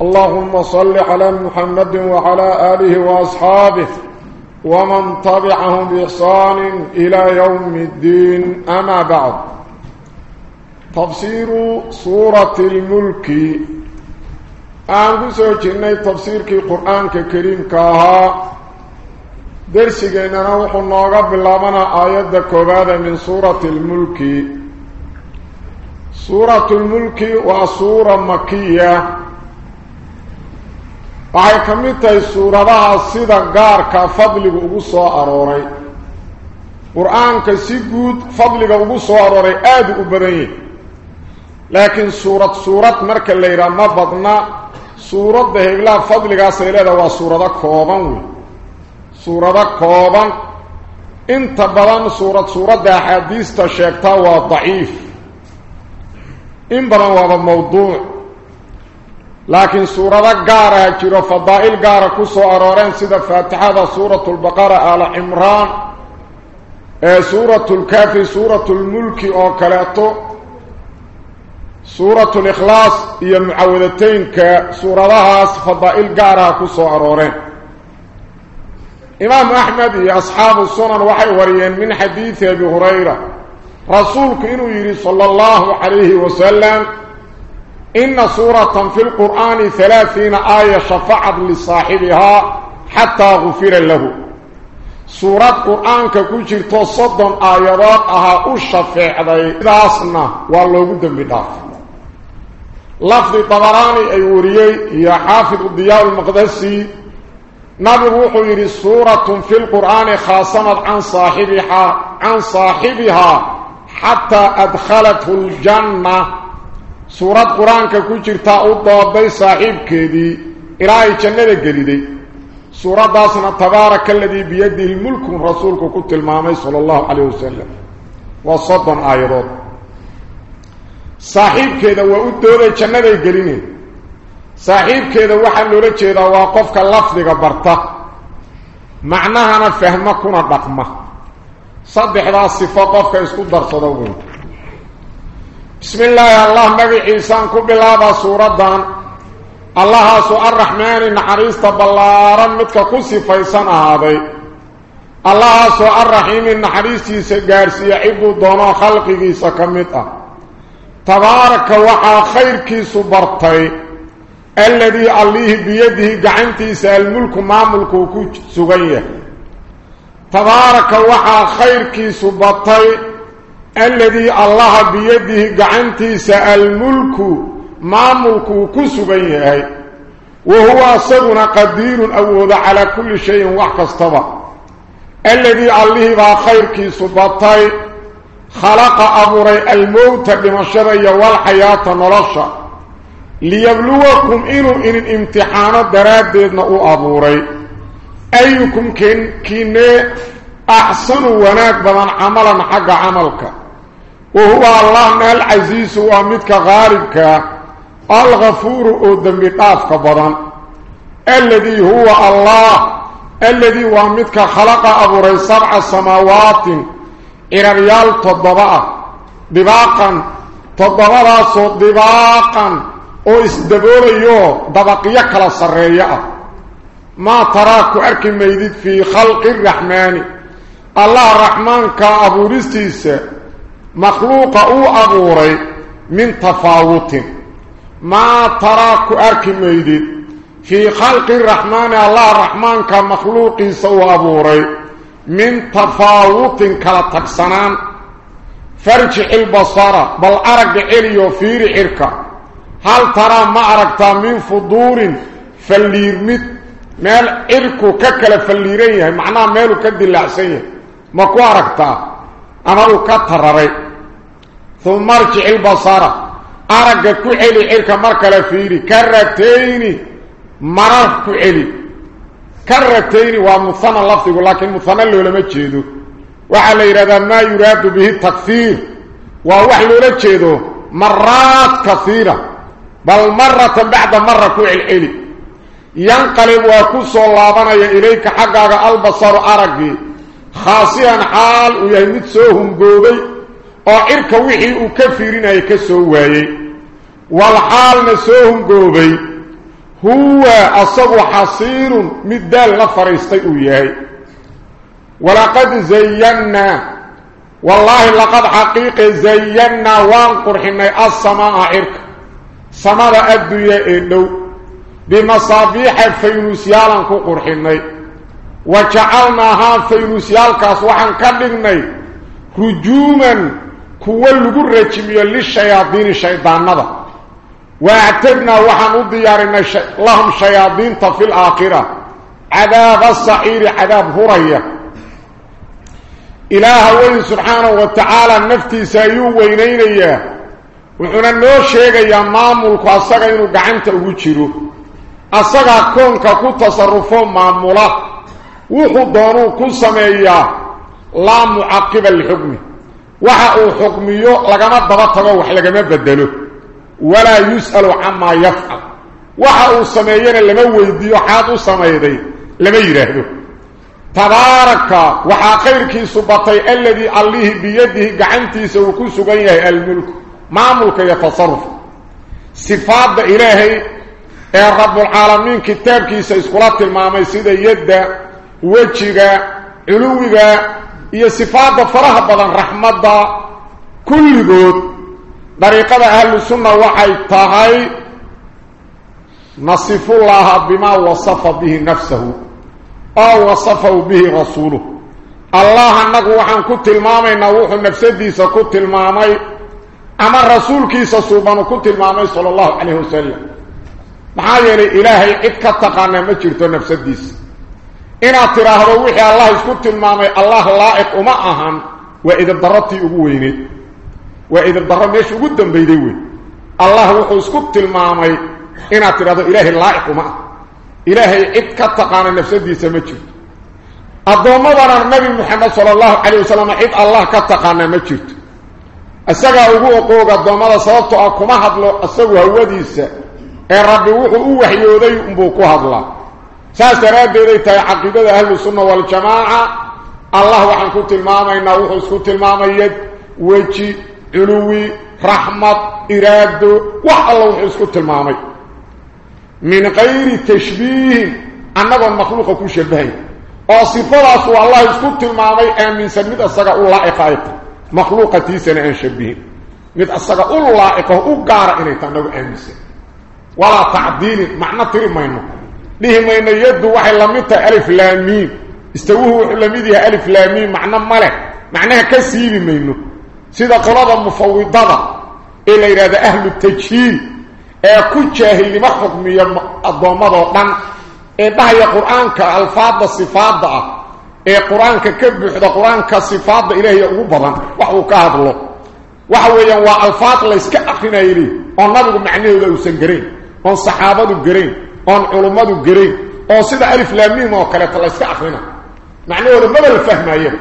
اللهم صل على محمد وعلى آله وأصحابه ومن تبعهم بإحسان إلى يوم الدين. أما بعد تفسير سورة الملك. أنه سوچني تفسير كي قرآن كريم كاها درسينا وحو نوغا بلابنا آيات كوبادة من سورة الملك سورة الملك وسورة مكية waxay ka mid tahay suuradaha sida gaarka fadliga ugu soo arooray qur-aanka si guud fadliga ugu soo arooray aada u badan yahi laakiin suurad suurad marka la yidhaha ma badna suuradda heblaha fadligaasay leedahay waa suurado kooban wey suurado kooban inta badan suurad suuradda axaadiista sheegtaa waa daciif in badan waaba mawduuc لكن سورة قارة جيرو فضائل قارة كسو أرارين سيدة فاتحة سورة البقرة على عمران. إيه سورة الكافي سورة الملك أو كلاتو. سورة الإخلاص هي المعودتين كسورة لها فضائل قارة كسو أرارين إمام أحمد أصحاب السنن وحي وريين من حديث أبي هريرة. رسولك إنو يري صلى الله عليه وسلم وعليه وسلم إن سورة في القرآن ثلاثين آية شفعت لصاحبها حتى غفر له. سورة القرآن كوشير تصدن آيات أها الشفع ذي داسنا والله قدام بداف. لفظ طبراني أيوريي يا حافظ الضياء المقدسي. نبي روح يري سورة في القرآن خاصمت عن صاحبها عن صاحبها حتى أدخلته الجنة. سوره قرانك كو جيرتا أو دوباي صاحبكيدي الهي جنده غليدي سوره باسن تبارك الذي بيده الملك رسولك كنت المامي صلى الله عليه وسلم وصدا أيضا صاحبكيدا و أو دوباي جنده غليني صاحبكيدا waxaa loo jeedaa waa qofka lafdiga barta. Macnaheena fahmakuna baqma صبح راسي فقفك اسكو درصدوه بسم الله الله نبي عيسان كبلابا سورة الله سوء الرحمن نحريست بلارا متك كسي فيسان هذا الله سوء الرحيم نحريستي سيقارسي عبو دونا خلقه سكمتا تبارك وحا خيرك سبرتي الذي عليه بيده قعنتي سالملك ما ملكه سغيه تبارك وحا خيرك سبرتي الذي الله بيده قعنتي سأل ملك ما ملكه كسبيه وهو أصدنا قدير أوضع على كل شيء وحكستبا الذي عليه با خيرك سبطي خلق أمري الموت بمشري والحياة نرشا. ليبلوكم إنو إن الامتحان دراددنا أبوري. أيكم كن كن أحسن وناك بدن عملا حق عملك. وهو الله العزيز ومدك غاربك الغفور ودنب طافك الذي هو الله الذي ومدك خلق أبو ري سبع سماوات إلى ريال تضباء دباقا تضباء دباقا. وإسدبوليو دبقية كلا سرية. ما تراك أركي ميدد في خلق الرحمن. الله الرحمن كأبو رستيس مخلوق أو ابوري من تفاوت. ما تراك ارك ميدد في خلق الرحمن الله الرحمن كمخلوق سو ابوري. من تفاوت كلا تكسنان. فرجع البصر بل أرق اليو فير عركا هل ترى ما ارقتا من فضور فليرمت مال عركو ككل فليريه. معناه مالو كدلعسيه ما كو ارقتا أنا كترري ثم ارجع البصرة ارجع كعلي ارك مركلا فيري كرتين مرر كعلي كرتين ومثنى اللفظي ولكن مثنى اللي لم تجده وعلى إرادة ما يراد به التكثير ووحي اللي لم تجده مرات كثيرة بل مرة بعد مرة كعلي ينقلب وكس الله بنا إليك حقا البصر ارجي خاصيا حال ويهمت سوهم قوبي oo cirka wixii uu ka fiirinaya ka soo waayey wal xaalna soo hungoobay huwa asagu xasiirun mid daal la fariistay uu yahay walaqad zayannaa wallaahi laqad xaqiiqe zayannaa waan qurxinay assamaa cirka samada addunya ee dhow bimasaabiixa faynuusyaalan ku qurxinay wa jacalnaahaa faynuusyaalkaas waxaan ka dhignay rujuuman kuwa lagu rajimiyo lishayaadiini shaydaanada. واعتدنا وحن وديارنا ش... لهم شياطين في الآخرة عذاب الصعير عذاب هرية إله وين سبحانه وتعالى نفتي سايو وينين إياه وحنا نو شيغ يا مامولك أصغى إنو قعنت وجيرو أصغى كونك كو تصرفو مامولا وحو دونو كو سميا لا معقب الحكم وحا حكميو لغما دبطغو وح لغما بدلو ولا يسأل عما يفعل وحا سمينا لما ويديو حاد سميدي لما يراهدو تبارك وحا خيرك سبطي الذي عليه بيده قعنتي سوكو سغيه الملك ما ملك يتصرف صفات إلهي يا رب العالمين كتابك سيسكولات المامي سيدة يد وجهك علوك هي صفات فرح بدن رحمة كل قد طريقة أهل السنة وحي طهي نصف الله بما وصف به نفسه أو وصفه به رسوله الله أنك وحن كنت المامي نوح نفسديس كنت المامي أما الرسول كيس صوبان كنت المامي صلى الله عليه وسلم محايا إلهي إذ إن اعتراه روحي الله اسكت المامي الله لائق ومعهم وإذا ضررت أبويني وإذا ضررت ماشي قدام بيديوي الله اسكت المامي إن اعتراه إلهي لائق ومعهم إلهي اتكتقان النفس دي سمجد أبو مبارا النبي محمد صلى الله عليه وسلم إذ الله كتقان مجد السجا أبو قوق الضمه صوتك كما حدلو اسغو هو ديسة. اي ربي و هو وحيوداي أمبو كو حدلا ساس ترابيري تاي عقيدة أهل السنة والجماعة الله وحن كنت الماما إنه وحن كنت الماما يد وجي علوي رحمة إرادة وحن الله وحن كنت الماما من غير تشبيه أنه المخلوق كو شبهي أصفه رسول الله كنت الماما أمن سميد أصدقاء الله إخائط مخلوقة تيسن أن شبهي نت أصدقاء الله إخائط أقار ولا تعديل معنى ترمينه لهم أن يد واحد لمتة ألف لامين استوه لمتها ألف لامين معنى ملك معناها كسير منه سيدة قرادة مفوضة إلا إذا أهل التجهيل. إيه أكوك أهل مخفض من الضوامات وطن. إيه إذا هي قرآن كألفاظ صفات. إذا قرآن كبب إذا قرآن كصفاظة إليه أغبرا وحو كهد الله وحو ينوى ألفاظ ليس كأخنا إليه ونبغ معنى إذا يسنقرين ونصحابة قرين أن علمات القريب أو صدى ألف لاميم وكالت الله استعفنا معنى هذا ماذا الفهم أيها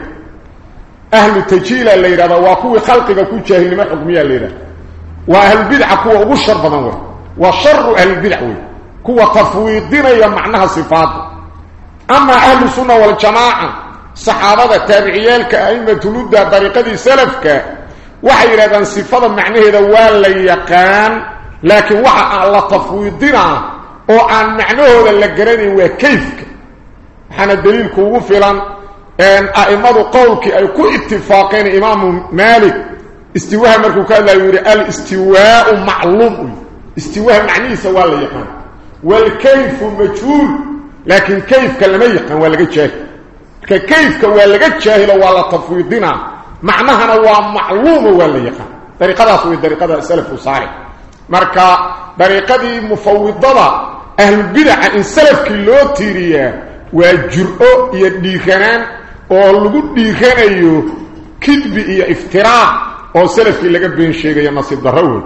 أهل التجيلة الليلة وقوة خلقك كو جاهل ما حكمية الليلة وأهل البدع كو أبشر بناور وشر أهل البدع كو تفويض ديني معناها صفات أما أهل السنة والجماعة صحابة تابعيال كأئمة تلودة طريقة سلف وحي لذا صفات معنى هذا والليقان لكن وحق الله تفويض ديني لذا صفات معناه وعن معناه للقراني وكيفك حنا الدليل كوفلا أن أئمة قولك أي كو اتفاقين إمام مالك استواء مركو كان لا يري الاستواء معلوم استواء معنيه سوال ليقان والكيف مجهول لكن كيف كلمه يقن ولا جاهل كيف ولا جاهل ولا تفويضنا معناها هو معلوم ولا يقن طريقه سوي طريقه السلف الصالح marka dariiqadii mufawidada أهل البدع إن سلفك كيلو تيريا وجرؤ يديخنان وغلقوا ديخان أيو كذب إيا افتراع وسلفك اللي قد بين شيئا يا نصيب درهول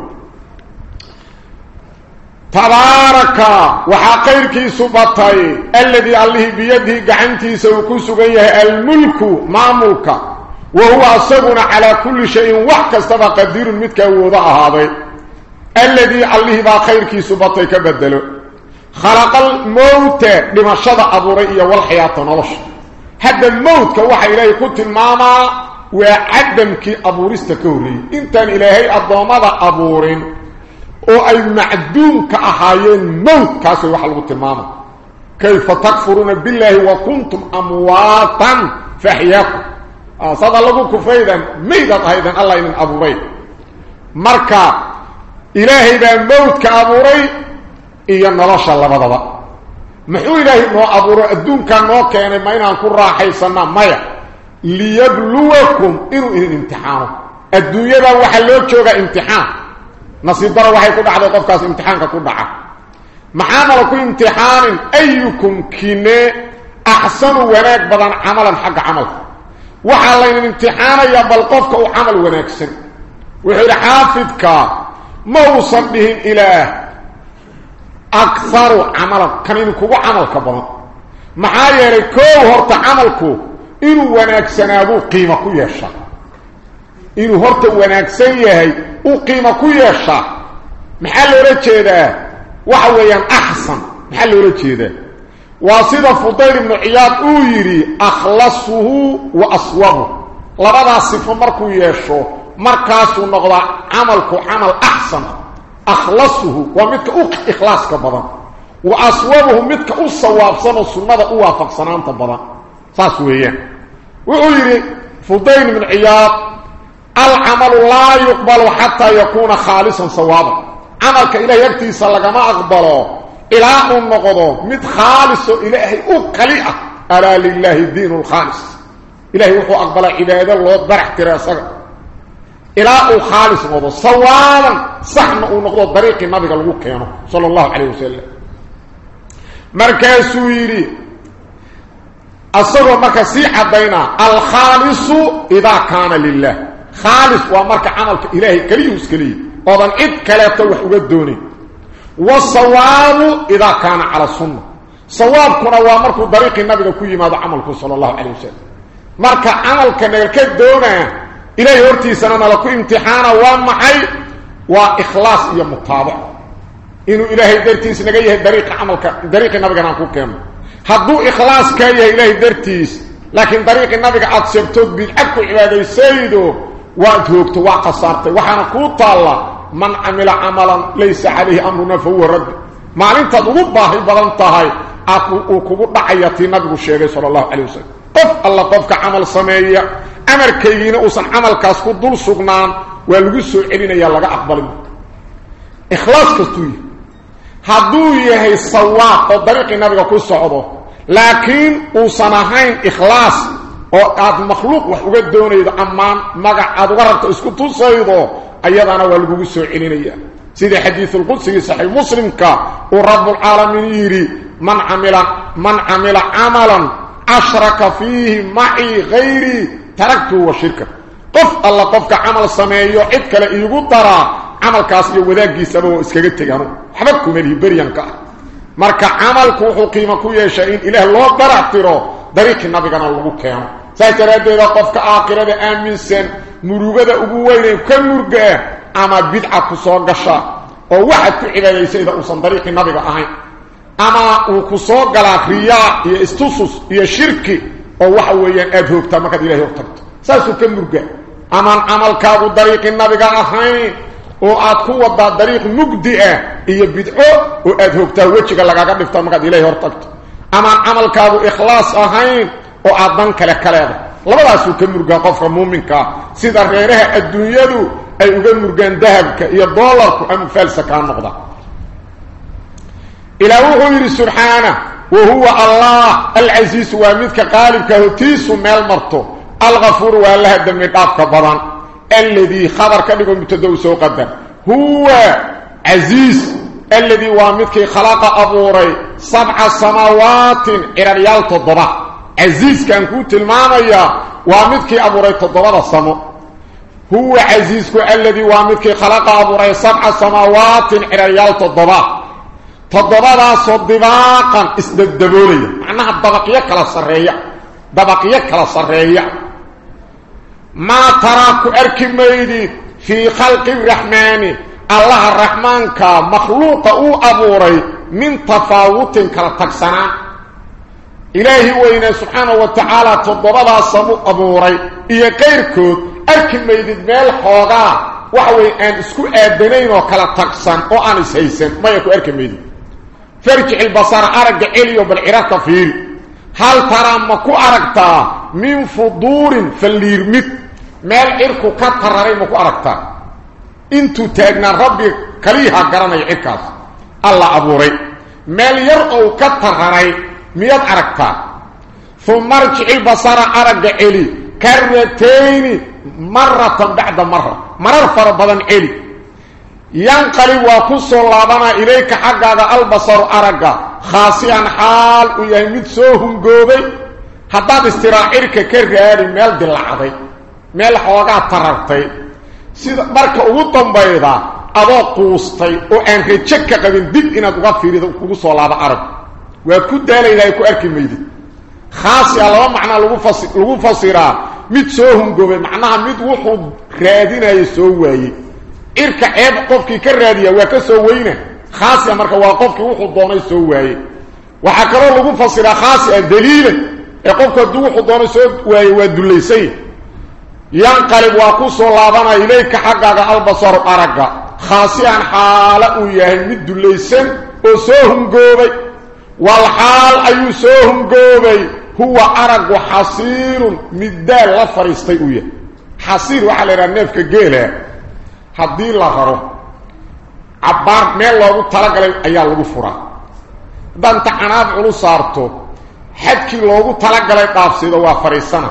تبارك وحاقير كيسو بطاي الذي الله بيده قعنتي سوكوسو قيه الملك ما ملك وهو أصابنا على كل شيء وحكا استفاق قدير المتكا ووضع هذا. الذي الله باقير كيسو بطاي كبدلو. خلق الموت لمشهد أبوري والحياة نلش هذا الموت كوحي إليه قلت الماما وعدمك أبوريست كوري. إنتان إلهي الضوامضة أبورين. أو أي معدوم كأهايين موت كاسي waxa lagu tilmaamo كيف تكفرون بالله وكنتم أمواتا فأحياكم. صدى لكم كفيدا ميدا أيضا الله من ابوري مركا إلهي ذا موت كابوري iyo nolosha labadaba muxuu ilaahay noo abuuro adduunkan noo keenay ma inaan ku raaxaysana maya liyabluwakum inuu idin imtixaano adduunyada waxaa loo joogaa imtixaan نصيب دره waxay ku dhacday qofkaas imtixaanka ku dhaca maxaana la ku imtixaanin ayyukum kine ahsanu wanaag badan amalan xaq amal waxa la imtixaanaya bal qofka uu amal wanaagsan wuxuu xaafidka ma usabihin ilaah kugu amalka badan maxaa yeelay koo horta amalku inuu wanaagsanaado qiimo ku yeeshaa inuu horta wanaagsan yahay u qiimo ku yeesha maxaa loola jeedaa waxa weeyaan axsan maxaa loola jeedaa waa sida fudayl ibnu ciyaad uu yidhi akhlasuhu wa aswabu labadaas sifo markuu yeesho markaasuu noqdaa camalku camal axsan أخلصه ومتك أوك إخلاص كبدان واسوبه متك أو صوابسن السنة اوافق وافق سنان تبدان فاسويه ويري فضين من عياض العمل لا يقبل حتى يكون خالصا صوابا. عملك إلى يكتي صلى جماعة أقبله. إله مقض مت خالص إلهي أو قليعة. ألا لله الدين الخالص. إلهي هو أقبل عبادة الله درح تراسك إله خالص نقضه صوابا صحنا ونقضه طريق النبي الوكيانه صلى الله عليه وسلم. مركز سويري. أصبر مركز بين الخالص إذا كان لله. خالص ومرك عملك إلهي كليه وسكليه وضن إذ كلاته وحوق الدوني والصواب إذا كان على السنة. صواب كنا ومرك طريق النبي كوي ماذا عملك صلى الله عليه وسلم. مرك عملك نلك الدونة إلهي ورتي سنة لكو امتحانا ومحي وإخلاص إيا مطابع. إنه إلهي درتيس نجيه طريق عملك طريق النبي كان كوكيم هدو إخلاص كايه إلهي درتيس لكن طريق النبي عاد سبتوك بالعكو عبادة سيده وأنت وقصرت وحنا كوت الله من عمل عملا ليس عليه أمرنا فهو رد. ما انت ضباه بلنتهاي أكو كوغو دحيتي نبي الشيخ صلى الله عليه وسلم. قف الله قفك عمل سمية أمر كيين أصن عمل كاسك دول سقنان ولغو سعرين يالك أقبل إخلاص كتوي هدو يهي صواق ودريق النبي كل صعوده لكن أصن هين إخلاص وقاد مخلوق وحوك الدوني أمان مقع أدوارت اسك دول سعيده أيضا ولغو سعرين يالك سيدي حديث القدسي صحي مسلم ورب العالمين يري من عمل من عمل عملا shirka qof alla qofka amal sameeyo cid kale iigu dara amalkaas iyo wadaagiisaba oo iskaga tagano waxba kuma lihi baryanka marka amalku wuxuu qiimo ku yeeshay in ilaah loo daractiro dariiqi nabigana lagu keeno saasaradeeda qofka aakhirada aaminsan murugada ugu weyn ka murga ama bidca ku soo gasha oo waxa ku cibaadaysayda uusan dariiqi nabiga ahayn soo galaa riyaa iyo istusus iyo shirki oo waxa weeyaan aad hoogtaa markaad ilaahay u tagto saasuu ka murga amaan camalkaagu dariiqi nabiga ahayn oo aad ku wadaa dariiq mugdi ah iyo bidco oo aad hoogtaa wejiga lagaga dhifta markaad ilaahay hor tagto amaan camalkaagu ikhlaas ahayn oo aad dan kale kaleeda labadaasuu ka murgaa qofka muuminkaa sida reeraha adduunyadu ay uga murgaan dahabka iyo doolarku ama faalsa kaa noqda إلى وحوه سبحانه وهو الله العزيز وامدك قالبك هتيس ميل مرتو. الغفور والله الدمي قابك بران الذي خبر كبكم بتدوسه قدر. هو عزيز. الذي وامدك خلاق أبوري سبع سماوات إلى ريال تضبع. عزيز كان قوت المانيا وامدك أبوري تضبع السما هو عزيزك الذي وامدك خلاق أبوري سبع سماوات إلى ريال تضبع. تضبابا صدباقا اسددبوليا معناها الضبقية كلا صرية ضبقية كلا صرية ما تراك أركي ميدي في خلق الرحمن. الله الرحمن كا مخلوطة أو أبوري من تفاوت كلا تكسنا إلهي وإنا سبحانه وتعالى تضبابا صمو أبوري. إيا كيركو أركي ميدي دميل حوغا. وحوي أن اسكو أبنينو كلا تكسن وعن سيسن. ما يكو أركي ميدي. Farjic ilbasara aragga celiyo bal cirarka fiiri hal taraa ma ku aragtaa min fuduurin falliirmid meel cirku ka tararay ma ku aragtaa intuu taagnaa rabbi kaliyaha garanaya cirkaas alla abuuray meel yar ou ka tararay miyaad aragtaa uma arjic ilbasara aragga celi karatayni maratan bacda mara marar fara badan celi yanqalib waa ku soo laabanaa ilayka xaggaaga albasaru aragga khaasiyan xaal uu yahay mid soo hungoobay haddaad istiraacirka ka raadi meel dilacday meel xoogaa tarartay sida marka ugu dambayda adoo quustay oo aan rajo ka qabin dib inaad uga fiirido kugu soo laabo arag waa ku daalayda mid mid irka ceeb qofkii ka raadiya waa ka soo weyna khaasiya marka waa qofkii wuxuu doonay soo waayey waxaa kaloo lagu fasiraa khaasiya daliila ee qofku hadduu wuxuu doonay soo waayey waa dullaysan yanqalib waa ku soo laabanaya ilayka xaggaaga albasaru aragga khaasiyan xaala uu yahay mid dullaysan oo soo hungoobay walxaal ayuu soo hungoobay huwa aragu xasiirun middaal la fadhiistay uu yahay xasiir waxaa la yidhaha neefka geela haddii la raro cabbaar meel loogu talagalay ayaa lagu furaa haddaad inta canaad culu saarto xadkii loogu talagalay dhaafsido waa fadhiisana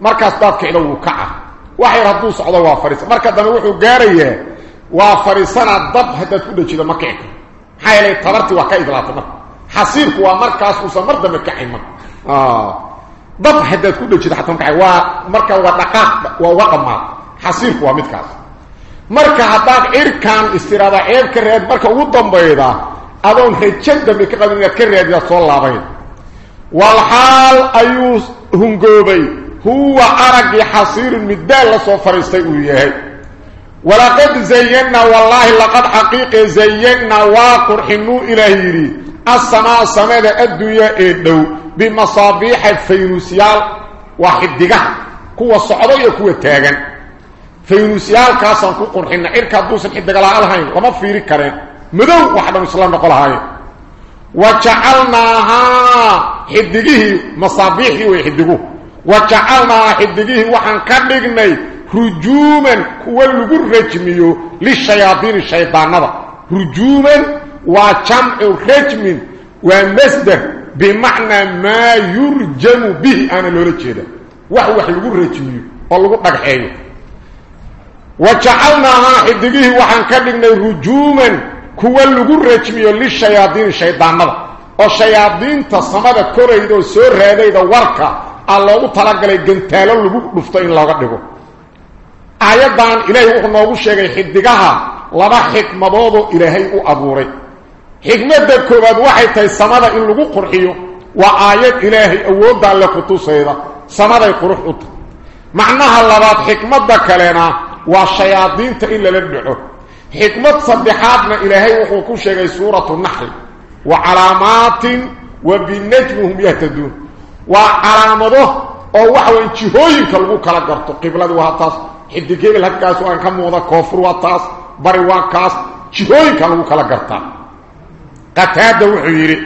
markaas daad kicdo wuu kaca wax yar hadduu socdo waa fadhiisa marka dambe wuxuu gaarayaa waa fadhiisanaa dab haddaad ku dhajido ma kici tabartii waa ka idlaatay marka xasiirku waa markaas uusan mar dambe kacayn marka dab haddaad ku dhajido xataa waa marka waa dhaqaaq waa uga dhammaad xasiirku waa midkaas marka haddaad cirkaan istiraada ceeb ka raad marka ugu dambayda adoon rajo dambe ka qabin inaad ka raadidaad soo laabayn walxaal ayuu hungoobay huwa aragii xasiirun middaal la soo fadhiistay uu yahay walaqad zayannaa wallaahi laqad xaqiiqe zayannaa waa qurxinuu ilaah yidhi assamaa samada addunya ee dhow bimasaabiixa faynuusyaal waa xidigaha kuwa socda iyo kuwa taagan فيونسيال كاسان كو قرحنا إركا دوسن حد دقلا ألهين لما فيري كارين مدو وحدا مسلم نقول هاي. وچعلناها حدقه مصابيحي ويحدقه. وچعلناها حدقه وحن كارنقني رجوما كو اللقر رجميو للشياطين الشيطان نبا. رجوما وچمع رجم ومسده بمعنى ما يرجم به أنا لولا تشهده وحوح اللقر رجميو اللقر رجميو wa jacalnaahaa xidigihii waxaan ka dhignay rujuuman kuwa lagu rajmiyo lishayaadiini shaydaanada oo shayaadiinta samada korayda oo soo raadayda warka aa loogu talagalay gantaalo lagu dhufto in looga dhigo aayaddan ilaahay wuxuu noogu sheegay xidigaha laba xikmadoodoo ilaahay u abuuray xikmadda koowaad waxay tahay samada in lagu qurxiyo waa aayad ilaahay والشياطين الا لدحو حكمه صبحاتنا إلى هي وكو شيغي سوره النحل وعلامات وبنجمهم يهتدون وعلامه أو وحو جهوين كلو كلا غرتو قبلت وهتاس حدقي الهكاس وان كمودا كفر وهتاس بري واكاس جهوين كلو كلا غرتا قتاد وحيري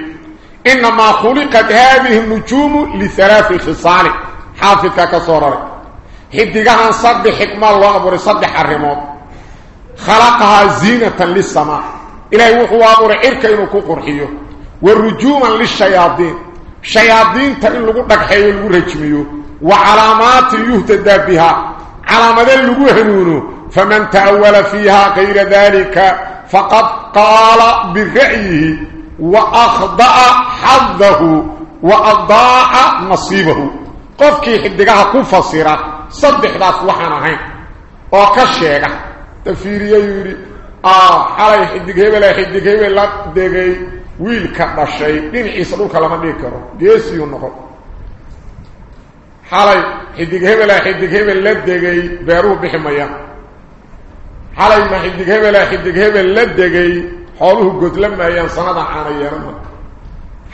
انما خلقت هذه النجوم لثلاث خصال حافظك كصورك حدقها صد حكم الله أبوري صد حرموت. خلقها زينة للسماء. إلهي وقوة أبوري إركا ينكو قرحيه ورجوما للشياطين. شياطين تقول لك حيو الورجميه وعلامات يهتدى بها. علامات اللقوة همونه فمن تأول فيها غير ذلك فقد قال برعيه وأخضع حظه وأضاع نصيبه. قفكي حدقها كفصيره saddexdaas waxaan ahayn oo ka sheega. Tafiiriyayuu yidhi xalay xidig hebela xidig hebel la degay wiilka dhashay dhinaciisa dhulka lama dhigi karo geesiyuu noqon. Xalay xidig hebela xidig hebel la degay beeruhu bixi mayaan xalay ma xidig hebela xidig hebel la degay xooluhu godla maayaan sanadan caana yeelanma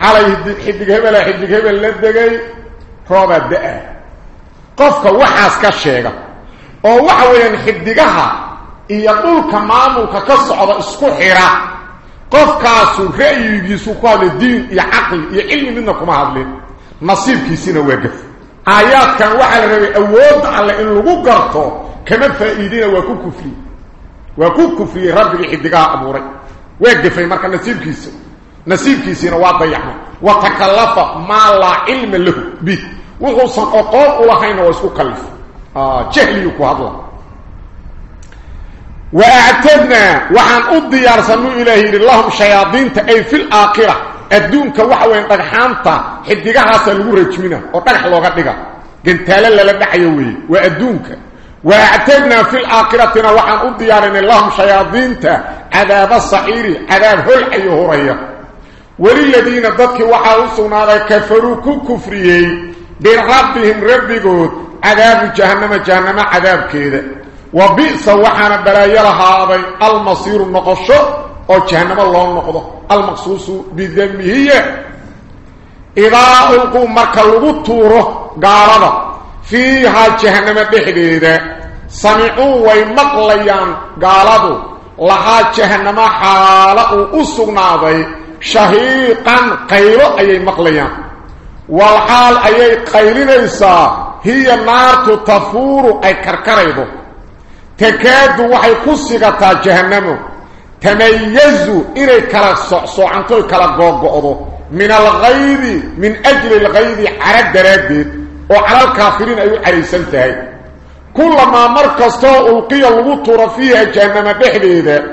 xalay xidig hebela xidig hebel la degay roobaa da'ah qofka waxaas ka sheega oo waxa weeyaan xidigaha iyo dhulka maamulka ka socda isku xira qofkaasu ra'yigiisu ku hadla diin iyo caqli iyo cilmi midna kuma hadlin nasiibkiisina waa gaf aayaadkan waxaa la rabay awoodda alle in lagu garto kama faa'iidina waa ku kufri waa ku kufriyey rabbigii xidigaha abuuray waa gafay marka nasiibkiisa nasiibkiisina waa dayacmay wa takallafa maa laa cilma lahu bih oqoon u lahayna waa isku kallif jahliyu ku hadla وأعتدنا وعن الديار سنو إلهي لهم شياطين أي في الآخرة. الدونك وحوين دقحانتا حدقها سلو رجمنا وطرح لغا دقا قنتالا للدع يوي. وأدونك وأعتدنا في الآخرة وعن الديار لهم شياطين عذاب الصحير عذاب هل أي هرية وللذين ضدك وحاوصنا كفروا birabbihim rabbigood cadaabu jahannama jahannama cadaabkeeda. Wa bi'sa waxaana balaayo lahaaday almasiiru noqosho oo jahannamo loo noqdo. Almaqsuusu bidambihiya idaa ulquu marka lagu tuuro gaalada fiihaa jahannamo dhexdeeda samicuu way maqlayaan gaaladu. Lahaa jahannama xaala uu u sugnaaday shahiiqan qaylo ayay maqlayaan. والحال أي قيلنيسا هي النار تفور أي كركريدو. تكاد وحي كسغتا جهنم تميز إلي كلا صعنتو كلا غوغودو من الغيظ من أجل الغيظ على الدرادد وعلى الكافرين أيو عريسانتهي كلما مركزتو ألقي الوطر فيها جهنم بحديدة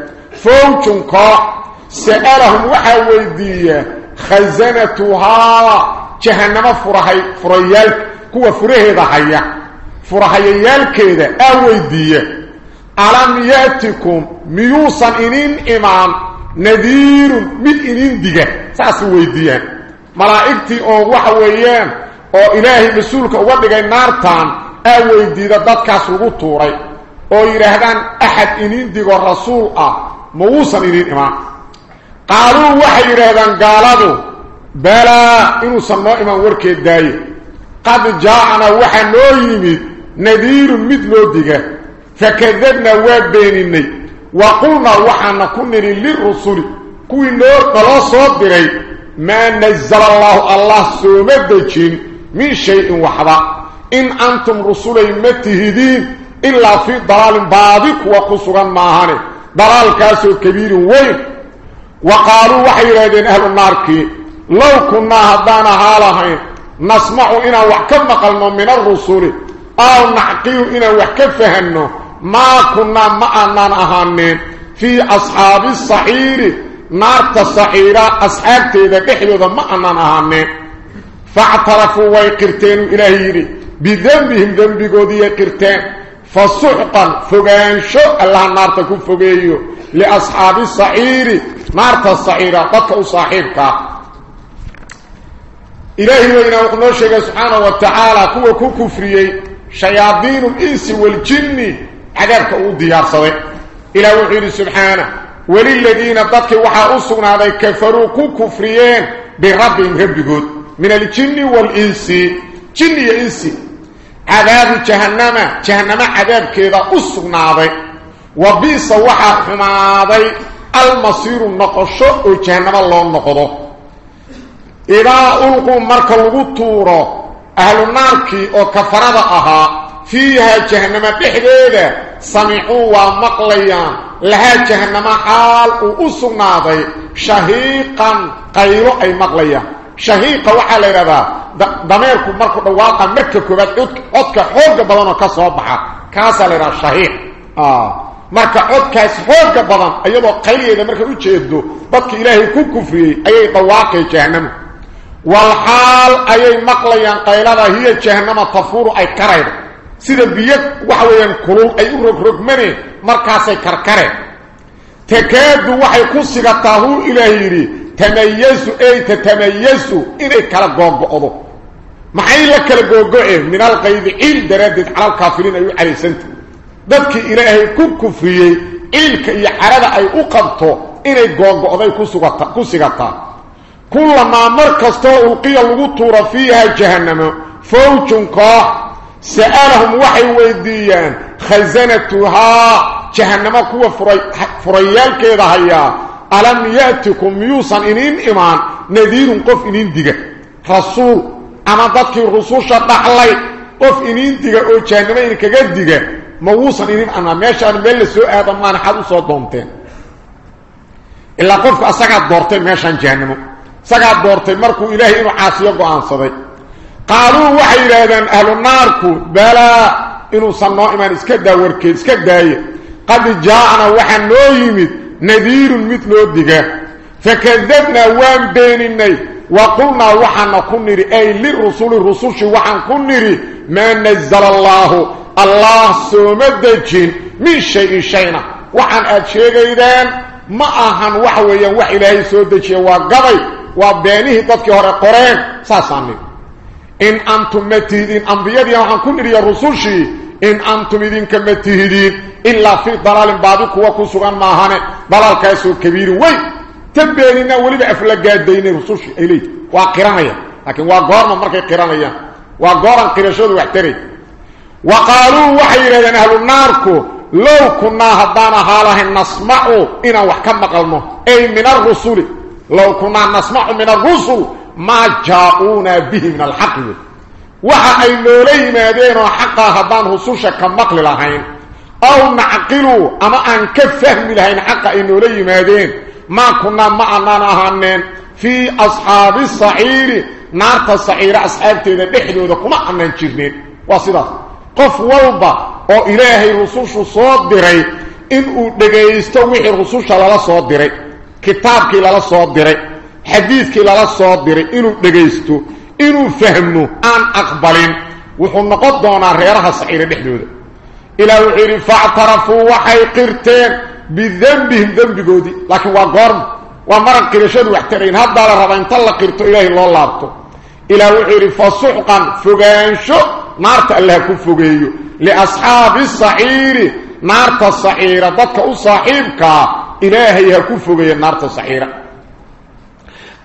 فوجنكا سألهم وحاويدية. خزنتها جهنم فرحي فريالك كوا فريه ضحية. فرحيالك كده أويدية. ألم يأتكم ميوصا إنين إمام نذير من إنين ديجة. ساسو ويديان ملائكتي أو وحويان أو إلهي مسؤولك ودقى النارتان أو ويديدا دادكاس وطوري أو يرهدان أحد إنين ديجة الرسول أه موصا إنين إمام. قالوا وحي يرهدان قالوا بلا إنو سمو إمام وركي داي قد جاءنا وحي نويمي نذير مثلو ديجة فكذبنا وابينني وقلنا وحنا كنري للرسول كوي نور قلو صدري ما نزل الله الله سومدجين من شيء وحدا إن أنتم رسولي متهدين إلا في ضلال باضك وقصرا ماهاني ضلال كاسو كبير وين وقالوا وحي رادين أهل النار كي لو كنا هدانا هالهين نسمع إنا وحكم قلنا من الرسول أو نعقيه إنا وحكم فهنه ما كنا معنا أهانين. في أصحاب الصحير نار الصحيرة أصحاب تيدا بحلو معنا أهانين. فاعترفوا ويقرتين إلهيري بذنبهم ذنب قودي يقرتين. فسحقا فقان شو الله النار تكون لأصحاب الصحير نار الصحيرة قطعوا صاحبك. إلهي وإنا وقنوا شيء سبحانه وتعالى كوا كو كفريي شياطين الإنس والجن عذابك أو ديار صدي إلى وحيد سبحانه. وللذين ضدك وحا اسغنا هذا كفروا كفريين بربهم ربهم من الجن والإنس. جن والإنس. عذاب جهنم. جهنم عذاب كذا اسغنا هذا وبئس وحا حماضي. المصير النقشو جهنم الله إذا ألقوا مركا طورا أهل كي أو كفرد أها فيها جهنم بحديدة سمعوا ومقليان لها جهنم حال وأسناضي شهيقا قيرو أي مقليان شهيقا وحال إرابا دميركم مركو دواقا مرككو عدك حوق بدن كصوبحا كاسا لرا شهيق. آه. codkaas xooga badan ayadoo qayliyeeda marka u jeedo dadka ilaahay ku kufriyay ayay dhawaaqay jahannam والحال أي مقليان قيلها هي جهنم تفور أي كرير سيدا بيك وحوين كلول أي أرق رقمني مركز أي كركري تكاد وحي كسك الطاهور إلهيري تميز أي تتميز إني كلا قوقعضو maxay la kala googoceen min alqayd il daradid ala kafirin u arisanta dadki ilaahay ku kufriyay ilka iyo xarada ay u qabto inay googooday ku sugata ku sigataa. كل ما مركز ألقي الغطور فيها جهنم. فوج قاح سألهم وحي ويديا خزنتها جهنم كوى فريال كذا هيا. ألم يأتكم يوسا إنين إيمان؟ نذير قف إنين ديك رسول أما ذاتك الرسول شرح الله قف إنين ديك أو جهنم إنك قد ديك موسا إنين أنا ميشان بل سوء هذا ما نحضو صوت دومتين إلا قف أساك الدورتين ميشان جهنمه isagaa doortay markuu ilaahay inuu caasiyo go'aansaday qaaluu waxay yidhaahdeen ahlu naarku balaa inuusan noo imaan iska daa warkeed iska daaya qad jaa'ana waxaa noo yimid nadiirun mid noo diga fakadabnaa waan beeninay wa qulnaa waxaana ku nidhi ay lirusuli rusushi waxaan ku nidhi maa nazala allaahu allah sooma dejin min shayin shayna waxaan aad sheegaydaan ma ahan waxa وبينه قد كهر قرين ساسامي إن أنتم متهدين أنبياد يوحان كنر يا رسولشي إن أنتم إذن كمتهدين إلا في الضلال بعدك وكسوغان ماهانة ضلال كيسو كبير وي تبينينا ولد أفلق قادين رسولشي إليه وقرانيا لكن وقارنا مركي قرانيا وقاران قرشود واعتري وقالوا وحيرا ينهلوا ناركو لو كنا هدانا حالهن نسمعوا إنا وحكم مقلمه أي من الرسولي لو كنا نسمع من الرسل ما جاءونا به من الحق. وحا أي لولي ما دين وحقا هبان حصوشا كمقل لهين. أو نعقلو أما أن كفهم لهين حقا أي لولي ما دين. ما كنا معنا نهانين. في أصحاب السعير نار تسعير أصحابتين بحدو ذا كما أمين جرنين. وصدا قف والبا أو إلهي رسوش صوت ديري إن أدقى يستوحي رسوش على صوت ديري كتاب كي لا سو ديري كي لا سو ديري انو دغيستو انو فهمو ان اقبلين وحن نقض دونا ريرها صغيره دخدوده إلى وعرف اعترفوا وحيقرتين بذنبهم ذنب جودي لكن واغور ومرن كرشد واحترين هاد لا ربا ان تلقيرتو إلى لو لابتو إلى وعرف سحقا فغانشو نارت الله كفغيو لاصحاب الصعير نارت الصعير بطك صاحبك إلهي يكفك النار الصحيرة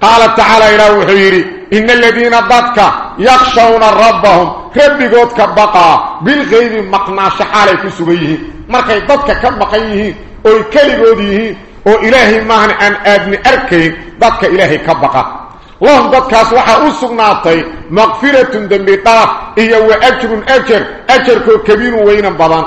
قال تعالى إلى وحيري إن الذين ضدك يخشون ربهم ربك تكبقى بالغيب مقناش حالك سبيه. مرقى ضدك كبقيه أو كلبوديه أو إلهي مهن أن أبني أركي ضدك إلهي كبقى. اللهم ضدك أصلحة أسقناطي مغفرة دنبي طرف إيه وأجر أجر أجر كبير وينا بضان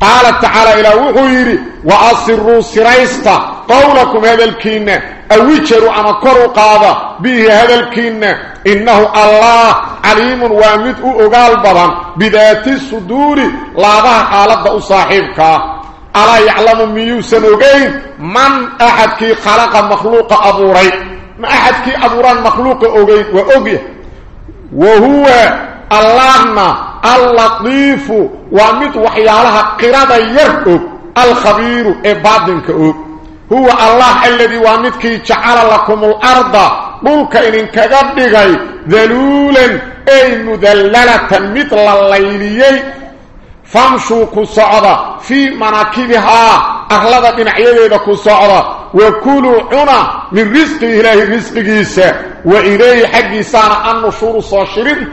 قال تعالى إلى وحير واصر سريستا قولكم هذا الكين أو وجروا أنا كر قادا به هذا الكين إنه الله عليم وامد أوغال بدن بذات الصدور لا ذا حاله صاحبك. ألا يعلم ميوسن اوغين من أحد كي خلق مخلوق ابو ري ما أحد كي أبوران مخلوق اوغين واوغي وهو الله اللطيف ومت وحيالها قرد يرقب الخبير عباد هو الله الذي ومتك جعل لكم الأرض قولك إن انكذبك ذلولا أي مذللة مثل الليلية فامشوك الصعدة في مناكبها. أخلاد من عيالي الصعدة وكلوا عنا من رزق إله رزق جيسة وإليه حق سانا أن نشور الصعشرين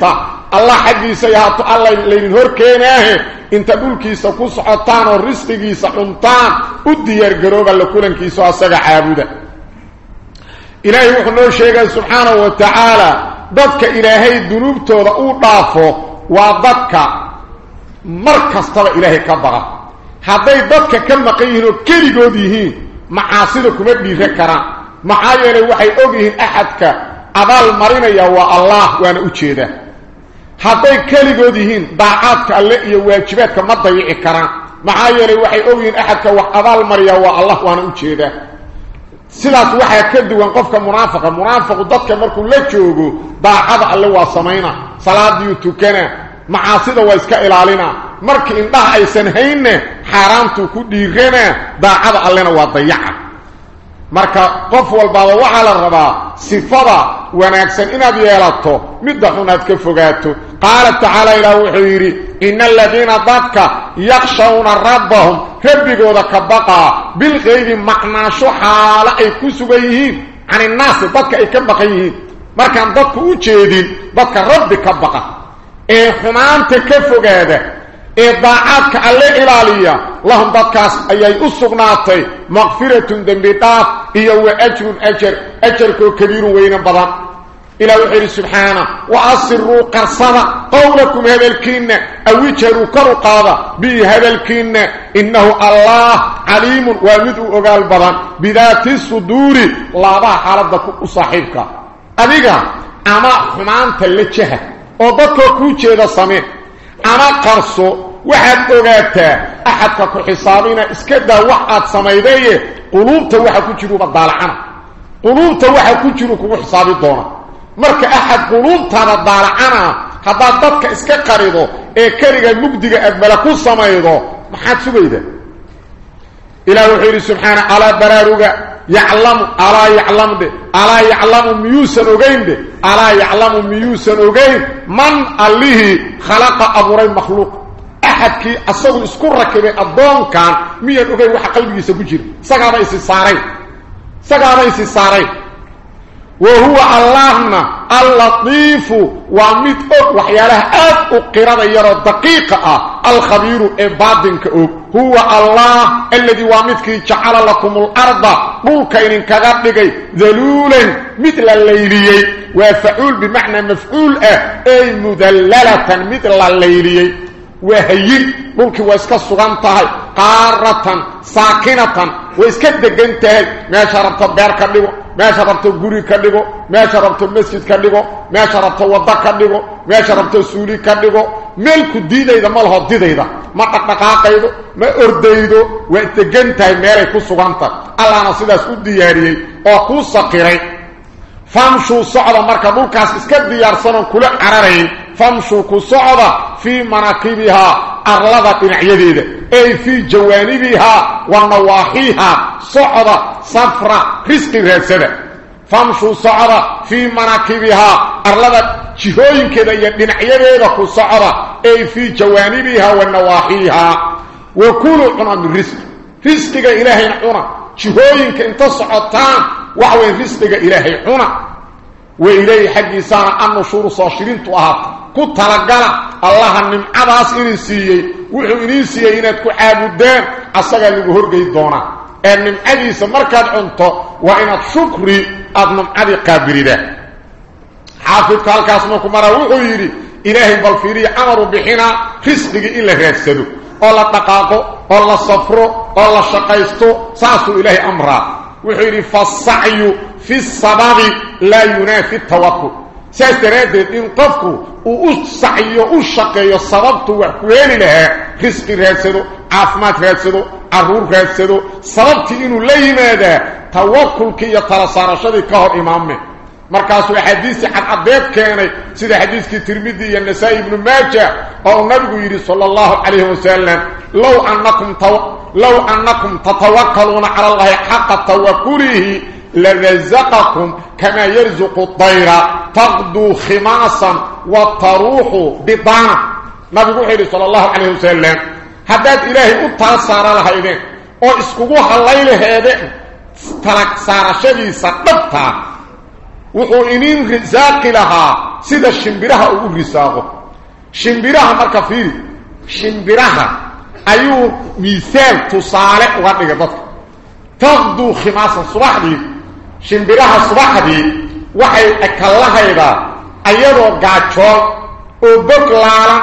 risqihi ilaahi risqigiisa wa ilayhi xaggiisaana annushuuru soo shirinta allah xaggiisa yahaato alla laydin horkeenaahe inta dhulkiisa ku socotaan oo risqigiisa cuntaan u diyaargarooba la kulankiisao asaga caabuda ilaahay wuxuu noo sheegay subxaanahu wa tacaala dadka ilaahay dunuubtooda uu dhaafo waa dadka mar kastaba ilaahay ka baqa hadday dadka ka hadday keligood yihiin daacaadka alle iyo waajibaadka ma dayici karaan. Maxaa yeelay waxay og yihiin axadka wax abaal mariya waa allah waana u jeedaa. Sidaas waxaa ka duwan qofka munaafiqa. Munaafiqu dadka markuu la joogo daacada alle waa samayna. Salaadiiu tukana macaasida waa iska ilaalina. Markii indhaha aysan hayne xaaraantuu ku dhiiranaa daacada allena waa dayaca marka qof walbaaba waxaa la rabaa sifada wanaagsan inaad yeelato midda xun aad ka fogaato qaala tacaala ilaah wuxuu yidhi ina aladiina dadka yakshawna rabbahum rabbigooda ka baqaa bilqaybi maqnaasho xaalo ay ku sugan yihiin can innaasi dadka ay ka baqan yihiin markaan dadku u jeedin dadka rabbi ka baqa ee xumaanta ka fogaada ee daacadka alle ilaaliya u sugnaatay maqfiratun dembi dhaaf iyo wa ajrun ajar ajarkoo kabiirun weyne badan إلى وحير سبحانه وأصروا قرصنا قولكم هذا الكين أو يجروا كرقاضة به هذا الكين. إنه الله عليم ومدء أقال بضان. بذات الصدور لا ضع حالتك أصاحبك. أذيك أما حمان تلتشه وضدك كوشي ذا صميح أما قرصو waxaad ogaataa axadka ku xisaabina iska daa waxaad samaydaye quluubta waxa ku jiruba daalacana quluubta waxa ku jiru kugu xisaabi doona marka axad quluubtaada daalacana haddaad dadka iska qarido ee keliga mugdiga admala ku samaydo maxaad sugayda ilaah wuxuu yidhi subxaana alaa baraaruga yaclamu alaa yaclam dhe alaa yaclamu miyuusan ogeyn dhe alaa yaclamu miyuusan ogeyn man allihii khalaqa abuuray makhluuq axadkii asagu isku rakibay addoonkan miyaan ogeyn waxa qalbigiisa ku jira isagaaba isi saarayn isagaaba isi saarayn وهو اللهنا اللطيف ومد أك وحيالها أك قرد يرى دقيقة الخبير إبادنك أك هو الله الذي ومدك جعل لكم الأرض ملكين كغبك ذلولا مثل الليلي وفعول بمعنى مفعول أي مذللة مثل الليلي وهي ملك واسكا سغانتها قارة ساكنة واسكا دقنتها ما شربت guri ka dhigo meesha rabto masjid ka dhigo meesha rabto waddo ka dhigo meesha rabto suuli ka dhigo meelku diidayda ma laho didayda ma dhaqdhaqaaqaydo ma ordaydo waa degan tahay meelay ku sugantahay allahna sidaas u diyaariyey oo kuu saqiray famshuu socda marka dhulkaas iska diyaarsanoon kula cararayn فامشوا كصعدة في مناكبها أغلظة العيديدة أي في جوانبها ونواحيها صعدة صفرة رزق الهسدة فامشوا صعدة في مناكبها أغلظة جهوين كده ينعيديدة كصعدة أي في جوانبها ونواحيها. وكل قناة من رزق رزقك إلهي نحونا جهوين كنت صعدتان وعوين رزقك إلهي نحونا وإليه حقي سانا أنه شروع صاشرين تؤهاتك ku talagala allaha nimcadaas idin siiyey wuxuu idiin siiyey inaad ku caabudaan asagaa lagu horgey doonaa ee nimcadiisa markaad cunto waa inaad shukri aada nimcadii qaabilida xaafidku halkaas marku maraa wuxuu yidhi ilaahay bal fiiriya amaru bixinaa risqigii in la raadsado oo la dhaqaaqo oo la safro oo la shaqaysto saasuu ilaahay amraa wuxuu yidhi fasacyu fi sababi laa yunaafi tawakul u shaqeeyo sababtu wax ku heli lahaa risqi raadsado caafimaad raadsado caruur raadsado sababtii inuu la yimaadaa tawakulkii iyo tala saarashadii ka hor imaame markaasuu axaadiistii cadcadeed keenay sida xadiiskii tirmidi iyo nasaa-i ibnu maaja oo nabigu yidhi sala allahu calayhi wasalam low annakum low annakum tatawakkaluuna cala allahi xaqa tawakulihi لرزقكم كما يرزق الطير تغدو خماصا وتروح بطانا. نبي وحيد صلى الله عليه وسلم. هداد إلهي أتاصار لها إذن وإسكوها الليل هذا ترك سار شدي سقبتا. وحو إنين رزاق لها. سيدا الشمبرها أقول رساقه شمبرها مركا فيه. شمبرها. أيو مثال تصالح وغادي قدتك تغدو خماصا صباح دي. shimbiraha subaxdii waxay ekallahaydaa ayadoo gaajoon oo bog laala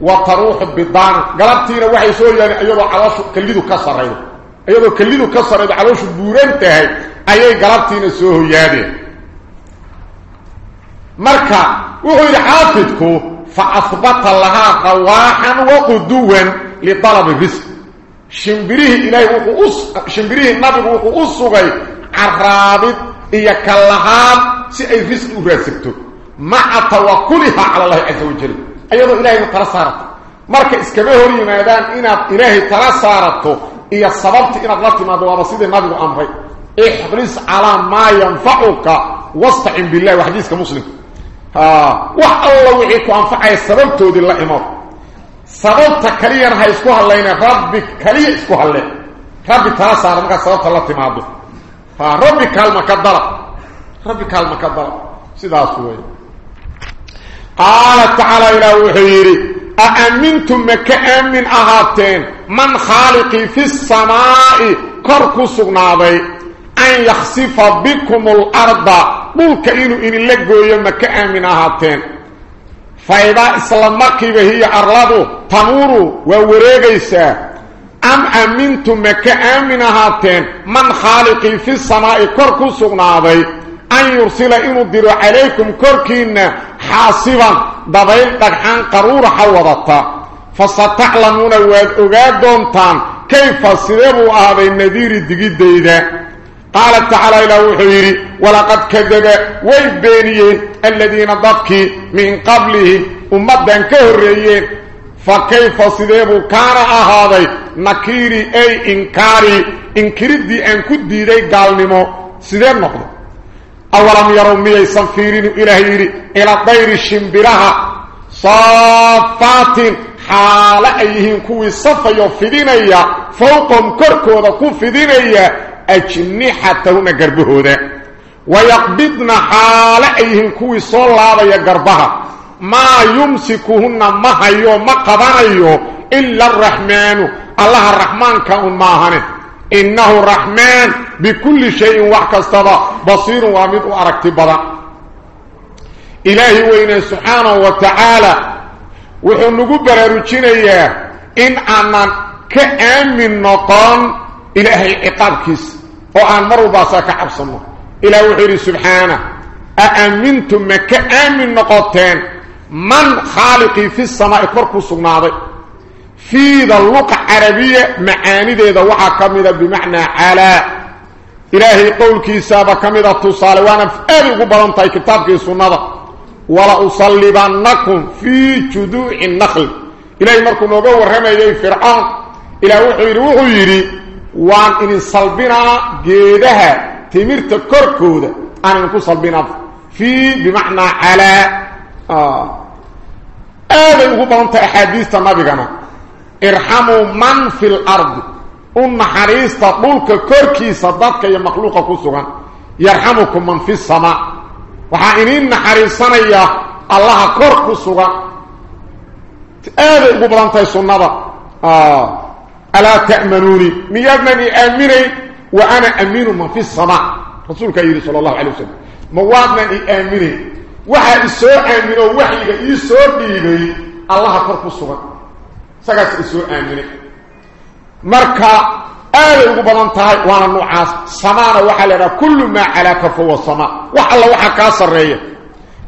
wa taruuxu bidaana galabtiina waxay soo yaadeen iyadoo calooshu kallidu ka sarraydo iyadoo kallidu ka sarraydo calooshu buuran tahay ayay galabtiina soo hoyaadeen marka wuxuu yidhi xaafidku fa ahbata lahaa qawaaxan wa quduwan lidalabi risq shimbirihii ilaahay wuxuu u shimbirihii nabigu wuxuu u sugay عرابط إيا كاللهاب سي رزق وراسكتو مع توكلها على الله عز وجل أيضا إلهي مقرصارت marka iskaba hor yimaadaan inaad ilaahay tala saarato iyo sababta inaad la timaado waaba sidii nabigu amray ixris calaa maa yanfacuka wastacin billahi wa xadiiska muslim wax alla wixii ku anfacaya sababtoodii la imo sababta kaliyana ha isku hadlayna rabbi kaliya isku hadle rabbi tala saara markaa sababta la timaado dalab rabbi kaalma ka dalab sidaas weeye qaala tacaala ilaah wuxuu yidhi أأمنتم مكأمن أهاتين؟ من خالقي في السماء كركو سغناضي أن يخصف بكم الأرض. ملك إنو إن اللقوا مكأمن أهاتين. فإذا إسلامك هي أرلادو تنور ووريغيسا أم أمنتم مكأمن أهاتين من خالقي في السماء كركو سغناضي. أن يرسل إنو ديرو عليكم كركين حاصبا دبيل دغحان قرور حوضتا. فستعلمون واد اوغادونتان كيف سيروا هذا النذير الدقيديدا قال تعالى إلى وحيري. ولقد كذب ويبينيه الذين ضبكي من قبله. أمدن كهريين. فكيف سيروا كان هذا نكيري أي إنكاري. انكردي أن كديدي قالنمو. سيدر نقض. أولم يروا ميي صنفيرين إلهيري إلى طير الشمبرها صافات حال أيهن كوي صفا فدينيا. فوقهم كركودا كو فدينيا. أجنحتهن قربهودا ويقبضن حال أيهن كوي صلابا قربها ما يمسكهن ما هيو ما قبانيو إلا الرحمن. الله الرحمن كأن ماهنه. إنه الرحمن بكل شيء وحكستبا بصير وامد وأركتبا إلهي وإن سبحانه وتعالى. وحن نقول برارجينيا إن أنا كأمن نقان إلهي عقابكس وأن مروا باسا كحبصنه إلهي سبحانه. أأمنتم كأمن نقطين. من خالقي في السماء كركو سقناضي في ذا اللغة العربية معاني ذا وحا بمعنى على. إلهي قول كيسابة كمدا تصال وأنا في أبي قبلان كتاب كي سنة ولا أصلبنكم في جدوع النخل. إلهي مركو نوغو ورحمة فرعون. إلهي وحيري وحيري وان إن صلبنا جيدها تمرت كركودة أنا نكون صلبنا. في بمعنى على. آه. هذا قبلان أحاديث النبي ارحموا من في الأرض. ونحريست ملك كركي صدقك يا مخلوق كسوغا يرحمكم من في السماء. وحائنين نحريسنا يا الله كرك كسوغا هذا قبلانتي سنة. آه. ألا تأمنوني؟ ميادنني آمني وأنا أمين من في السماء. رسولك يري صلى الله عليه وسلم. موادنني آمني وحا إسو آمنه وحي إسو ديبي الله كرك كسوغا سغاس اسو امني marka aad ugu badan tahay waana nuucaas samaana waxa la kullu ma alaka fa sama waxa la waxa ka sareeya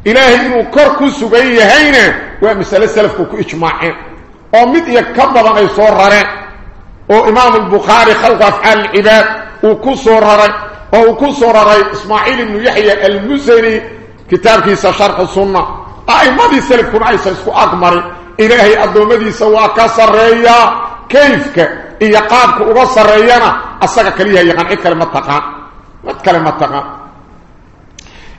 ilaahi inuu kor ku sugan yahayna waa misal salafku ku ijmaaceen oo mid iyo ka badan ay soo rareen oo imaam al-bukhari khalqa af'al al-ibad uu ku soo raray oo ku soo raray ismaaciil ibn yahya al-muzani kitabkiisa sharh sunnah. A'immadii salafkuna ay isku aqmarin إلهي أدومدي سوا كسرية كيفك إيا قابك أغا سريانا أساق كليها يغان كلمة تقان ما كلمة تقان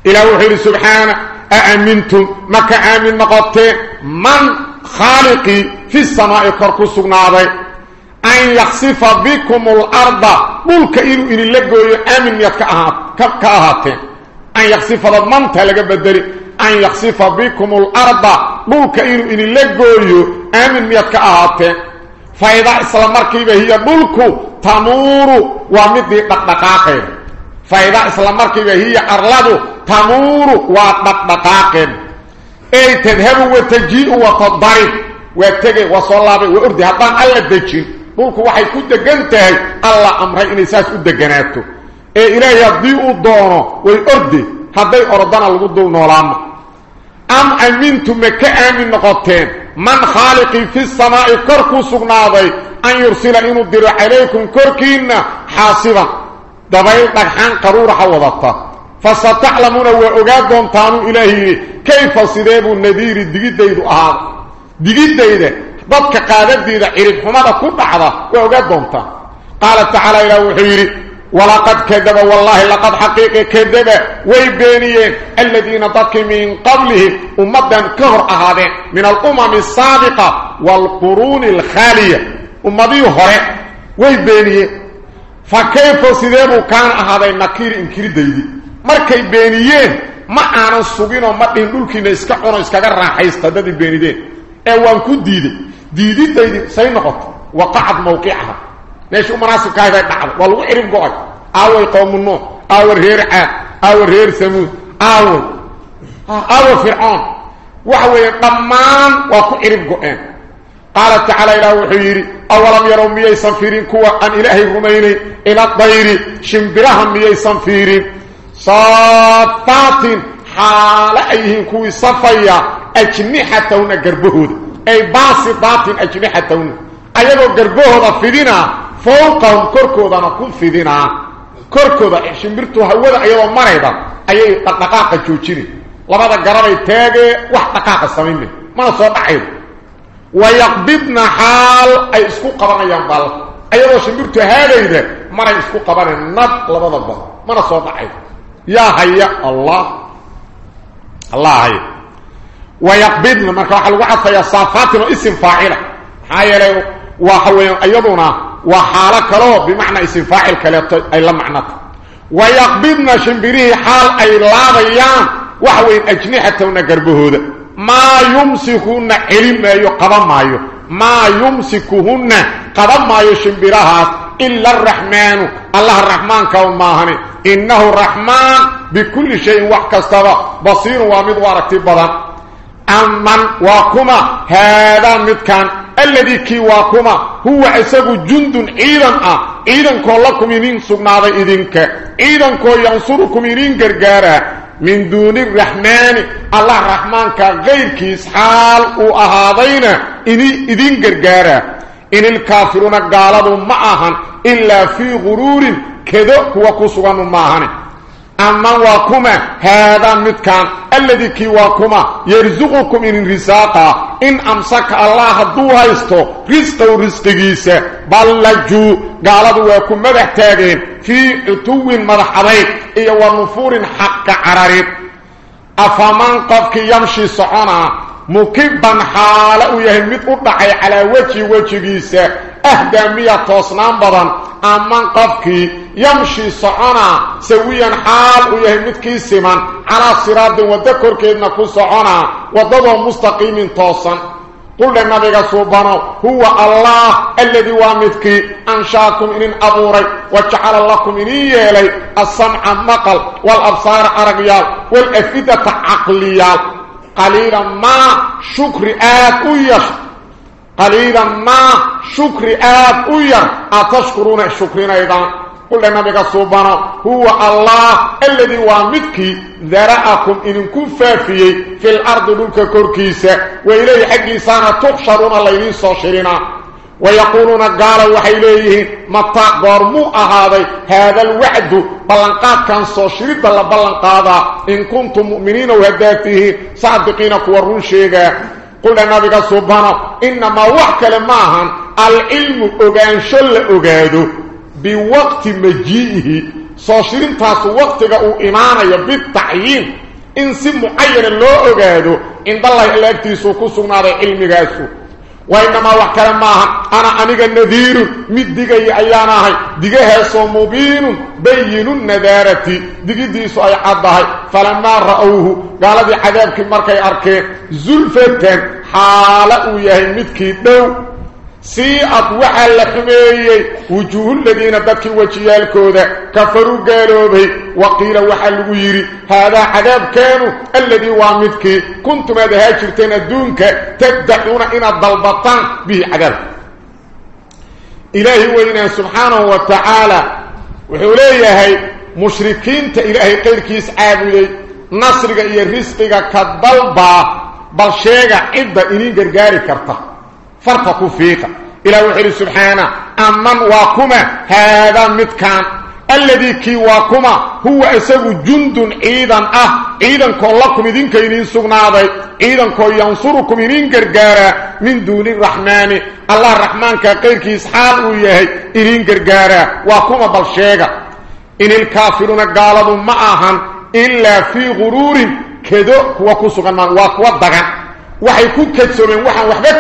إلهي وحيري سبحانه أأمنتم مكا آمن نقطة من خالقي في السماء كركو سقناضي أن يخصف بكم الأرض ملك إلو إلي لقوي آمن يتكأهاتين أن يخصف ضمنت لقى بدري. أن يخصف بكم الأرض. بلك إنو إن اللقويو آمن ميتك أهاتين فإذا إسلام مركبة هي بلك تمور ومدي دقدقاقين فإذا إسلام مركبة هي أرلد تمور ودقدقاقين أي تذهب وتجيء وتضرب وتجي وصلابي وأردي هدان ألا دجين بلك وحي قنتهي الله أمره إن إساس أدقناته أي إلهي يضيء الدونه ويأردي هدي أردنا لغدو نولام أم أمنتم كأمن نقطين من خالق في السماء كركو سقناضي أن يرسل إنو الدر عليكم كركين حاصبا دبيل دقحان قرور حوضتا فستعلمون وأقادهم تانو إلهي كيف صديب النذير الدقيد ديدو أهاد دقيد ديده dadka qaadadiida cirib xumada ku dhacda waa ogaa doontaa. Qaala tacaala ilaah wuxuu yidhi ولقد كذب والله لقد حقيقة كذب. ويبينيين الذين ضك من قبله أمدا كهر أهدين من الأمم السابقة والقرون الخالية. أمدا يهر ويبينيين فكيف سيدابو كان أهدين نكير إنكير ديدي. مركي بيني ما أنا سبين أمدا نلوكي نسكا أنا نسكا راح يستدد بيني دين أولا كود ديدي. ديدي ديدي. سينقط. وقعت موقعها. Meesha u manaasibkaahay bay dhacday waa lagu cirib go-ay aaway qowmu nuux aawa reer caad aawa reer samuud aaway aawa fircoon waxa weeye dhammaan waa ku cirib go-een qaala tacaala ilaah wuxuu yidhi awalam yarow miyaysan fiirin kuwa aan ilaahay rumaynayn ila dayri shimbiraha miyaysan fiirin saafaatin xaalo ay yihiin kuwii safaya ajnixatahuna garbahooda ay فوقهم كركودا ما في دينا. كركودا إيه شمبرتو هوود ايو مريبا أي دقاقه جوجيري لبدا غرباي تيغي واخ دقاقه سميني ما سو دحيو ويقبضنا حال أي اسكو قبان يان بال ايو شمبرتو هاديده مري اسكو قبان نط لبدا با ما سو دحيو يا حي الله. الله حي ويقبضنا ما كان حل وحف يا صافات اسم فاعلة. حيره وحو أيضونا. وحال كلو بمعنى اسم فاعل كلمه أي لم معنى. ويقبضنا شمبري حال أي لا بيان وحوين اجنحته ونقربهوده ما يمسكون علم ما يقضى ما ما يمسكهن قضى ما يشمبرها إلا الرحمن. الله الرحمن كون ما هني إنه الرحمن بكل شيء وحكستوا. بصير وامض وركتي بضا أمن وكما هذا مدكان الذي كيواكما هو عساق جند أيضا آه. أيضا كو لكم ينين سبنادا ايدنك أيضا كو ينصركم ينين قرقارا من دون الرحمن. الله الرحمن كغير كيس حال أو إني ايدن قرقارا إن الكافرون قالدوا معاهم إلا في غرور كذوك وكسوان معاهم ahaadayna idin gargaara in ilkaafiruuna gaaladu ma ahan ilaa fii guruurin kedo kuwa ku suganu maahane aman waa kuma haadaa midkan alladii kii waa kuma yarsuqukum inin risaaqa in amsaka allah hadduu haysto risqow risqigiisa ballajuu gaaladu waa ku madax taageen fii cutuwin madax أمان قفكي يمشي صعنا سويا حال ويهمتكي سيمان. على صراط ودكر كيدنا كو صعنا وضبه مستقيم طاسا قل لنبيك سبحانه هو الله الذي وامدك أنشاكم إن أبوري وجعل لكم إني إلي الصنع المقل والأبصار أرقيال والأفدة عقليال. قليلا ما شكر آكو يشكر قليلا ما شكر آب ايا أتشكرون الشكرين أيضا؟ قل لنا بك صوبانا هو الله الذي وامدك ذرأكم إن كن فافيه في الأرض دولك كوركيسة وإليه حقي سانا تخشرون الليلين صاشرين ويقولون قال وحي إليه متى قرموا هذا هذا الوعد بلنقات كان صاشرين بلنقات إن كنتم مؤمنين وهداته صادقين كورون شيئا. قل النبي صوبنا إنما وحك لماهن العلم أغان شل أغادو بوقت مجيئه. صاشرين تاسو وقتك أو ايمانيا بالتعيين. ان سي معين لو أوغادو. إن الله الاكتيسو كسغناد علميغاسو وإنما وكل ما أنا انيغا نذير مدغي ايانا هي دغه سو مبين. بين النذارة. دغديسو أي عدها فلما رأوه قال دي عذابك مركي أركي. زلفتن حاله يهي مدكي دو. سيئت وحا لحميي وجوه الذين دكي وجيالكودا كفروا قالوا به. وقيل وحا لغيري هذا عذاب كانوا الذي وامدك. كنتم هذا هاجرتين الدونك تدعون إن الضلبطان. به عذاب. إلهي وإنا سبحانه وتعالى. وحوليه مشركين إلهي قيل كيس عابدي. نصرك إيا رزقك كالضلبة. بل شيئا عدة إنين قرقاري كرته فرق فيك. إلى وحير سبحانه. أمن واكما. هذا متكان الذي كي واكما هو اسغ جند عيدا أه. عيدا كلكم دين كاين سغناداي عيدا كو ينصركم من غرغارا من دون الرحمن. الله الرحمن كغير حال ويهي. إلين غرغارا واكما بل إن الكافرون قالوا معهم إلا في غرور. كدو كوا كسغن واكوا دغان waxay ku kadsoomeen waxaan waxba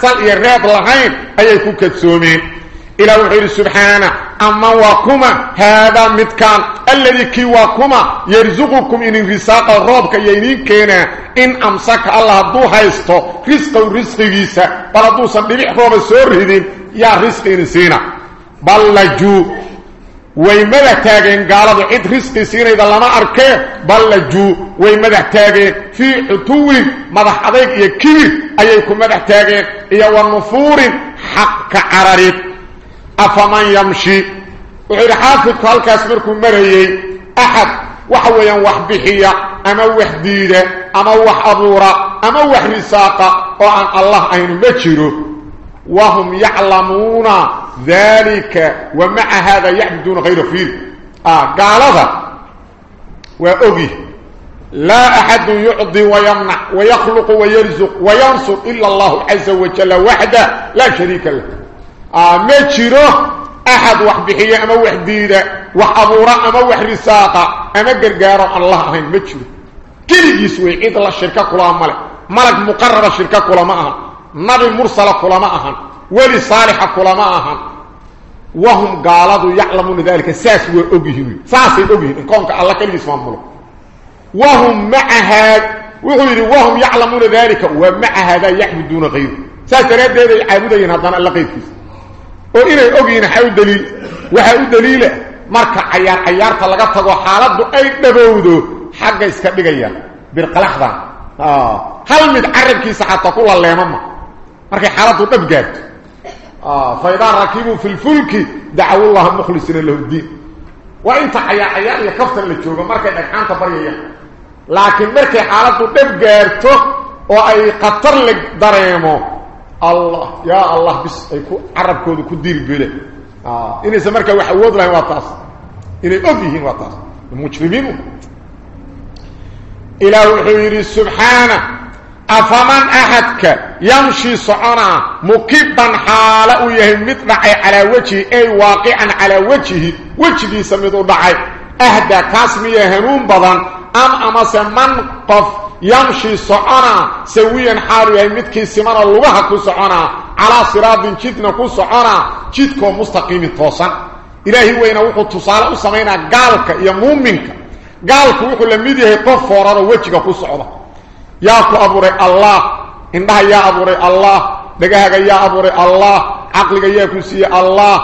sal iyo reeb lahayn ayay ku kadsoomeen إلى وحيد سبحانه. أما وكما هذا متكان. الذي كي وكما يرزقكم إن رساق الرب كيينين كينا. إن أمسك الله دو هايستو. رزق ورزق جيسا. بل دو سنبيح روب السور هدين يا رزق إنسينا. بل لجو. ويمدح تاغين قالوا عد رزق سينا إذا لما أركي بل لجو ويمدح تاغين في عطو مدح أضيك يكير أيكم مدح تاغين إيا ونفور حق كعراريك أفمن يمشي وحيد حافظ هالكاس مركو مرهي أحد وحويا وحبحية أما وحديدة أما وحبورة أما وحرساقة وعن الله أين مجره وهم يعلمون ذلك ومع هذا يعبدون غير فيل. آه، قال هذا وأغي لا أحد يعضي ويمنع ويخلق ويرزق وينصر إلا الله عز وجل وحده لا شريك له. آه، مجره أحد وحبحية أما وحديدة وحبورة أما وحرساقة أما قرقارة الله أهين مجره كل يسوي إذا الله الشركة كلها ملك. ملك مقرر الشركة كلها معها. نبي مرسل كلها معها. ولي صالح كلما وهم قالوا يعلمون ذلك. ساس وأجهن ساس وأجهن إن كونك الله كان يسمى وهم مع هذا وهم يعلمون ذلك. ومع هذا يعبدون غير ساس رد هذا يعبدون غير هذا الله قيد وإن أجهن دليل. الدليل وحيو الدليل مركع عيار. عيار تلقطه وحالده أي نبوده حق يسكب بغير بالقلح ذا. آه. هل متعرب كيسا حتى كل الله يا ماما؟ مركع حالده نبقات آه فإذا ركبوا في الفلك دعوا الله مخلصين له الدين. وإنت حيا حيا اللي من الجوبه مركه دخانت بريا لكن مركه حالته دب غيرته أو قطر لك دريمو. الله يا الله بس عرب كود كدير بله آه إني سمركه وحود لها واتاس إني ابيهم واتاس مجرمين إلى وحير سبحانه. أفمن أحدك يمشي صعنا مكبا حاله يهمت دعي على وجهه أي واقعا على وجهه وجهه سميدو دعي أهدى كاسميه هنون بدن أم اما سمن قف يمشي صعنا سويا حالو يهي مدكي سمانا اللغة كو صعنا على صراط جدنا كو صعنا جدكو مستقيم توسا إلهي وين وحو تصالة وسمينا قالك يا مؤمنك. قالك وحو لميديه قف فورار وجهك كو صعنا. ياكو أبوري الله إنها يا أبوري الله دقاهك يا أبوري الله عقلك ياكو سي الله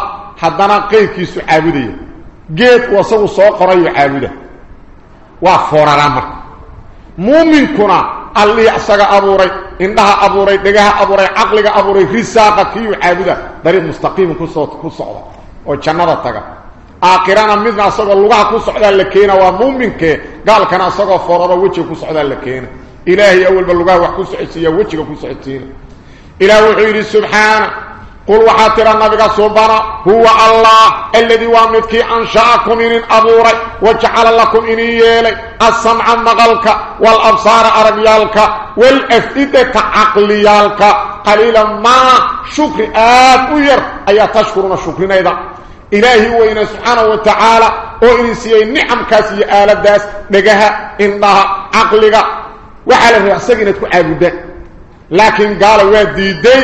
حدنا قيدكي سعابدية جيت وصو سوقرا يعابده وفورار مرك مؤمنكنا اللي اسغا ابوري انها ابوري دغها ابوري عقلك ابوري رزاقك كيو عابده طريق مستقيم كسوت كسوده أو جنده تغا اخرنا مثل اسغا لغه كسوده لكينا ومؤمنك قال كان اسغا فرره وجه كسوده لكينا إلهي أول بلغه وح كسوده وجهك كسوده إلى وحي سبحانه. قل وحاتر النبي صبرا هو الله الذي وامدك أنشاكم من أبوري وجعل لكم إني يلي. السمع مغلك والأبصار أربيالك والأفئدة عقليالك. قليلا ما شكر آت وير. أي تشكرون شكرنا إذا. إلهي وإن سبحانه وتعالى وإن سيئي نعم كاسي آل الداس. نقها إنها عقلك وحال الرأسك إنتكو عابدان لكن قال وادي دي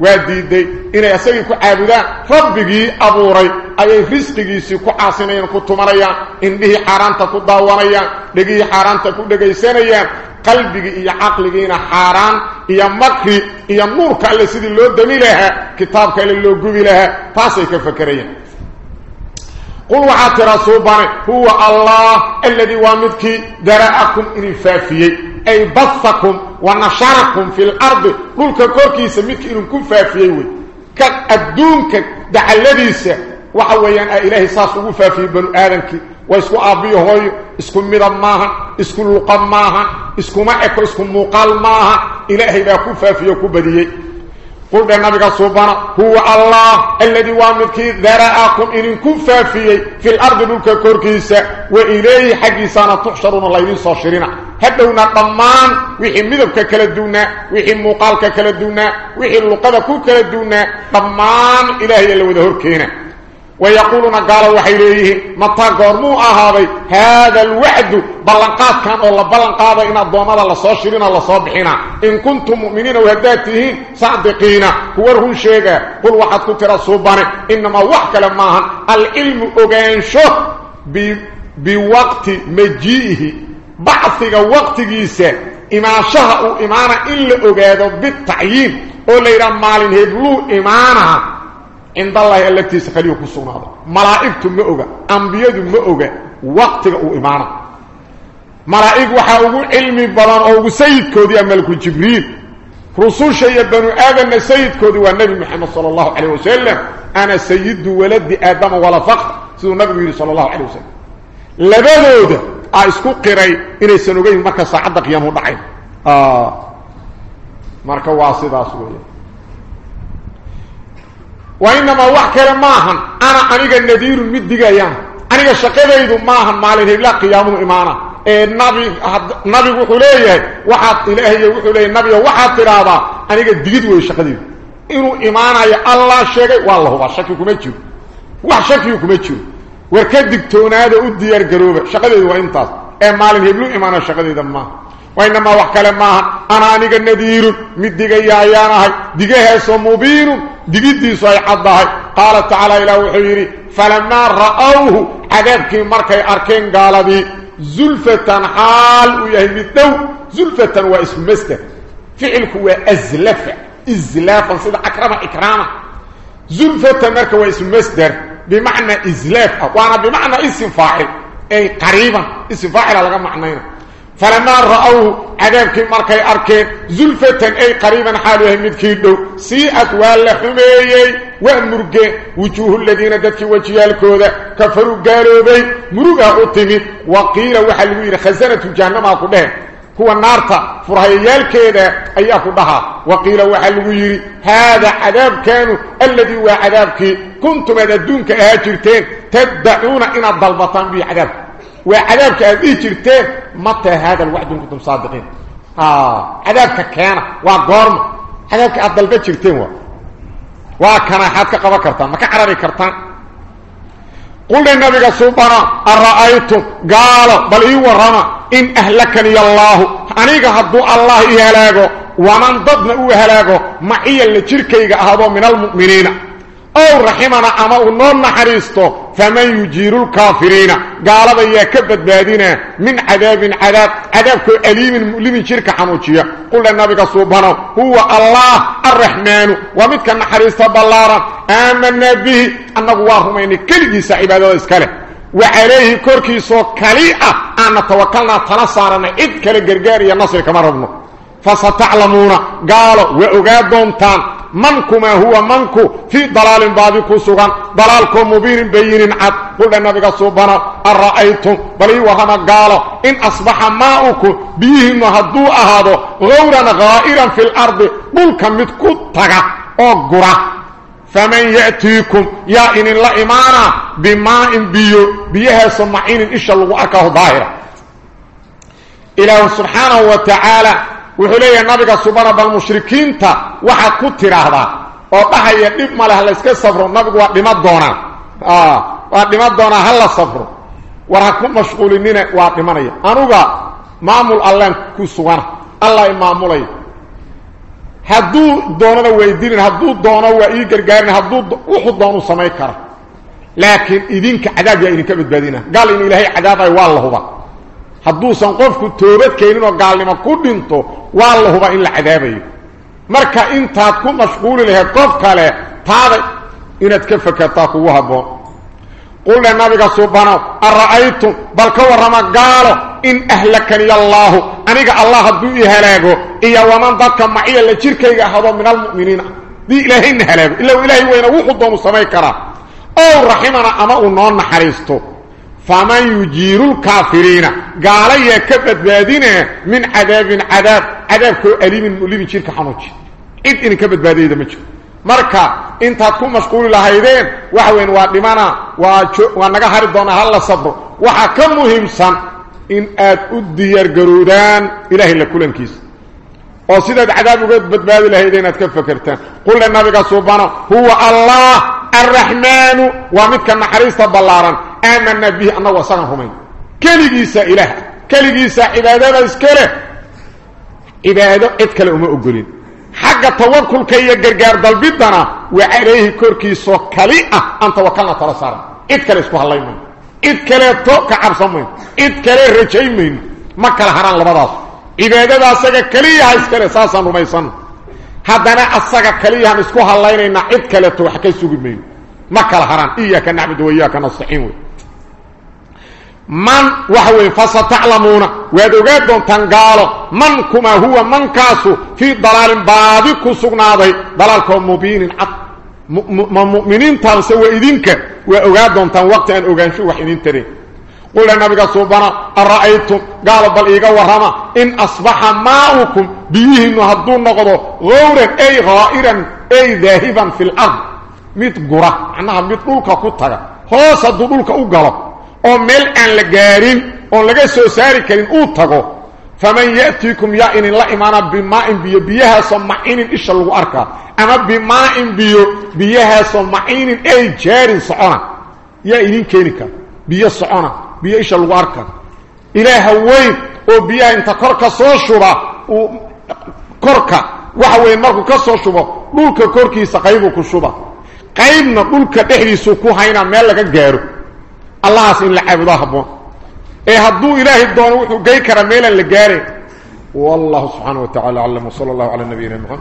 واديدي inay asagii ku caabudaan rabbigii abuuray ayay risqigiisii ku caasinayaan ku tumanayaan indhihii xaaraanta ku daawanayaan dhegihii xaaraanta ku dhegaysanayaan qalbigii iyo caqligiina xaaraan iyo makri iyo nuurka alle sidii loo dami lahaa kitaabka alle loo gubi lahaa taasay ka fakerayaan قل وحاتي رسوباني هو الله الذي وامدك ذرأكم إن الفافيي أي بثكم ونشركم في الأرض قل كوركي سميك إن كن فافيي كالدونك دع الذي وحويان إلهي ساسو فافي بنو آدمك. واسكو أبي هوي اسكو مدام ماها اسكو لقم ماها اسكو معك اسكو مقال ماها. إلهي لا كفافي كبديي قل النبي صوبنا هو الله الذي وامدك ذرأكم إن كفا في في الأرض بلك كوركيسة وإليه حقيسانا تحشرون الله يدين صاشرين. هدونا طمان وحي مذبك كالدونا وحي مقالك كالدونا وحي اللقدك كالدونا طمان إلهي اللي وذهور كينا. ويقولون قالوا وحيليه متى قرموا أهابي. هذا الوعد بلنقات كان الله بلنقات إن الضوامات الله صاشرين الله صابحين إن كنتم مؤمنين وهداتهين صادقين. هو شيئا. قل واحد كنت رسوبان إنما وحك لما العلم أغانشه بوقت مجيئه بعثك وقت جيسا إما شهأ إمانا إلا أغاده بالتعيين. أولا إلى مالين هدلو إمانا. عند الله التي سخليه كسونا ملائكة مؤغة أنبياء مؤغة وقت إيمانا. ملائكة وحاوغو علمي بلان أوغو سيد كودي أمالك جبريل. رسول شيء بنو آدم سيد كودي والنبي محمد صلى الله عليه وسلم. أنا سيد ولد آدم ولا فقر. سيد النبي صلى الله عليه وسلم. لبدود. اسكو قري إني سنوغي مكا ساعد قيامه دعين آه. مركا واسدا سوية. وإنما وحكرا ماهن أنا أنيق النذير مدقيان أنيق شقيديد ماهن مالين إلا قيامه إمانا. النبي نبي وحليه وحد إلهي وحليه النبي وحد ترابا. أنيق الدقيد ويشقيديد إنه إمانا يا الله شيء والله هو شكي كمجر وحشكي كمجر وركدك توناد أديار قروبة شقيديد وإنتاز. إيه مالين هبلو إمانا شقيديد ماهن وإنما وحكال ما أنا أنيق النذير مدقيا يايانهي دقيها مبين دقيدي سوي حدهي قال تعالى إلى وحيري فلما رأوه عذابك مركي أركين قال بي زلفة حال ويهمي الدو زلفة واسم مستر فعلك هو أزلف إزلافا صدى أكرم إكراما زلفة مركي واسم مستر بمعنى إزلاف وأنا بمعنى اسم فاعل أي قريبا اسم فاعل لغا معنينا. فلما رأوه عذابك مركي أركين زلفة أي قريبا حاله مدكي دو سيئت والحميي ومرقين وجوه الذين دتك وجيالكوذا كفروا قالوا بي مرقا أتمي وقيل وحلوين خزنة جهنم أقول هو النارتا. فرهيال كده أياكو بها وقيل وحلوين. هذا عذاب كانوا. الذي هو عذابك. كنتم أددونك أهاجرتين. تدعون إن الضلبطان بي عذاب. وعذابك أبيه جرتين متى هذا الوعد كنتم صادقين. آه عذابك كان وقرم عذابك أضلبت جرتين وكان حادك قبا كرتان. ما كعربي كرتان. قل النبي سبحانه أرأيتم؟ قال بل إيه ورما إن أهلكني الله. أنيق هدو الله إهلاقه ومن ضدنا إهلاقه معي اللي جركيك أهدو من المؤمنين. ow raximana ama uu noo naxariisto faman yujiiru lkaafiriina gaalada yaa ka badbaadina min cadaabin cadaab cadaabkoo aliimin mu'limin jirka xanuujiya qule nabiga suubanow huwa allah arraxmaanu waa midka naxariista ballaaran aamanaa bihi annagu waa rumayna keligiisa cibaadada iska leh wacalayhi korkiisoo kali ah aana tawakalnaa tala saaranay cid kale gargaar iyo nasri kama rabno. Fasataclamuuna gaalo waa ogaa doontaan منكما هو منكو في ضلال بابكو سغان ضلالكم مبين بين عد. قل النبي سبحانه أرأيتم؟ بل وهما قالوا إن أصبح ماؤكم بيهم هدو أهادو غورا غائرا في الأرض ملكا متكتغا أو قرا فمن يأتيكم يا إن الله إيمانا بماء بيو بيها سمعين إن شاء الله أكاه ظاهرا إله سبحانه وتعالى وحليه النبي سبحانه بالمشركين تا waxa ku tiraahda oo dhahaya dib ma leh la iska safro nabigu waa dhima doona ah waa dhima doona hal safro war ha ku mashquulinina waa dhimanaya anuga maamul allah ku sugan allah maamulay haduu doonana weydiin haduu doono waa ii gargaarin haduu wuxuu doono samay kara laakiin idinka cadaab yaa idinka badbaadina gaal in ilaahay cadaabay waa la huba hadduusan qofku toobad keenin oo gaalnimo ku dhinto waa la huba in la cadaabayo marka intaad ku mashquuli lahayd qof kale taada inaad ka fakartaa kugu habboon qulna nabiga subhanahu ara'aytum bal ka warama gaalo in ahlakani allah aniga allah hadduu i halaago iyo waman dadka maciya la jirkayga ahado min almu'miniina di ilaahayna halaago ila ilaahay weyna wuxuu doonu samay karaa ow raximana ama uu noo naxariisto فمن يجير الكافرين؟ قال يا يكفت بادين من عذاب عذاب عذاب أليم المؤلم شرك حنوش. إذ إن كفت بادين دمجر مركا إنت تكون مشغول لهايدين وحوين وعلمانا وانك هاردونا هلا صبر وحكم مهم سن إن أدير قرودان إله إلا كل انكيس وصيدة عذاب قد بادين لهايدين أتكف فكرتان قل للنبي سبحانه هو الله الرحمن ومتك النحريص تبالاران آمنا به أنه وصنع همين كالجيسة إله. كالجيسة إبادة إسكالة إبادة إتكال أمي أقولين. حق التوكل كي يقرقار دالبدنا وعليه كوركي سوكالي أنت وكالنا ترسار. إتكال إسكوها الله يمين إتكال توك عرصمين إتكال رجيمين مكال حران لبداس. إبادة أساق كالي إسكالة ساسا رميسان. هادنا أساق كالي إسكوها الله يمين إتكال توحكي سوكي مين. مكال حران. إياك نعبد وإياك نصحين وي. Man waxa weeye fasataclamuuna waad ogaa doontaan gaalo. Man kumaa huwa mankaasu fii dalaalin baadi ku sugnaaday. Dalaalkoo mubiinin cad. Ma mu'miniintaanse waa idinka. Waa ogaa doontaan waqti aan ogaansho wax idin tarin qula nabiga suubana ara'aytum? Gaalo bal iiga warrama. In asbaxa maa'ukum biyihiinnu hadduu noqdo gawran ay haa'iran ay daahiban fi lard mid gura macnaha mid dhulka ku taga. Hoos hadduu dhulka u galo oo meel aan la gaarin oon laga soo saari karin uu tago faman ya'tiikum yaa inin la imaana bimaa'in biyo biyahaasoo macinin isha lagu arkaa ama bimaa'in biyo biyahaasoo macinin ay jaarin socona yaa idin keeni kara biyo socona biyo isha lagu arkaa ilaaha weyn oo biyaha inta korka soo shuba uu korka waxa weeye markuu ka soo shubo dhulka korkiisa qaybuu ku shuba. Qaybna dhulka dhexdiisuu ku haynaa meel laga gaaro الله سي العبد هبو إيه حدو الهي دون و خو جاي كرميل والله سبحانه وتعالى علم وصلى الله على النبي محمد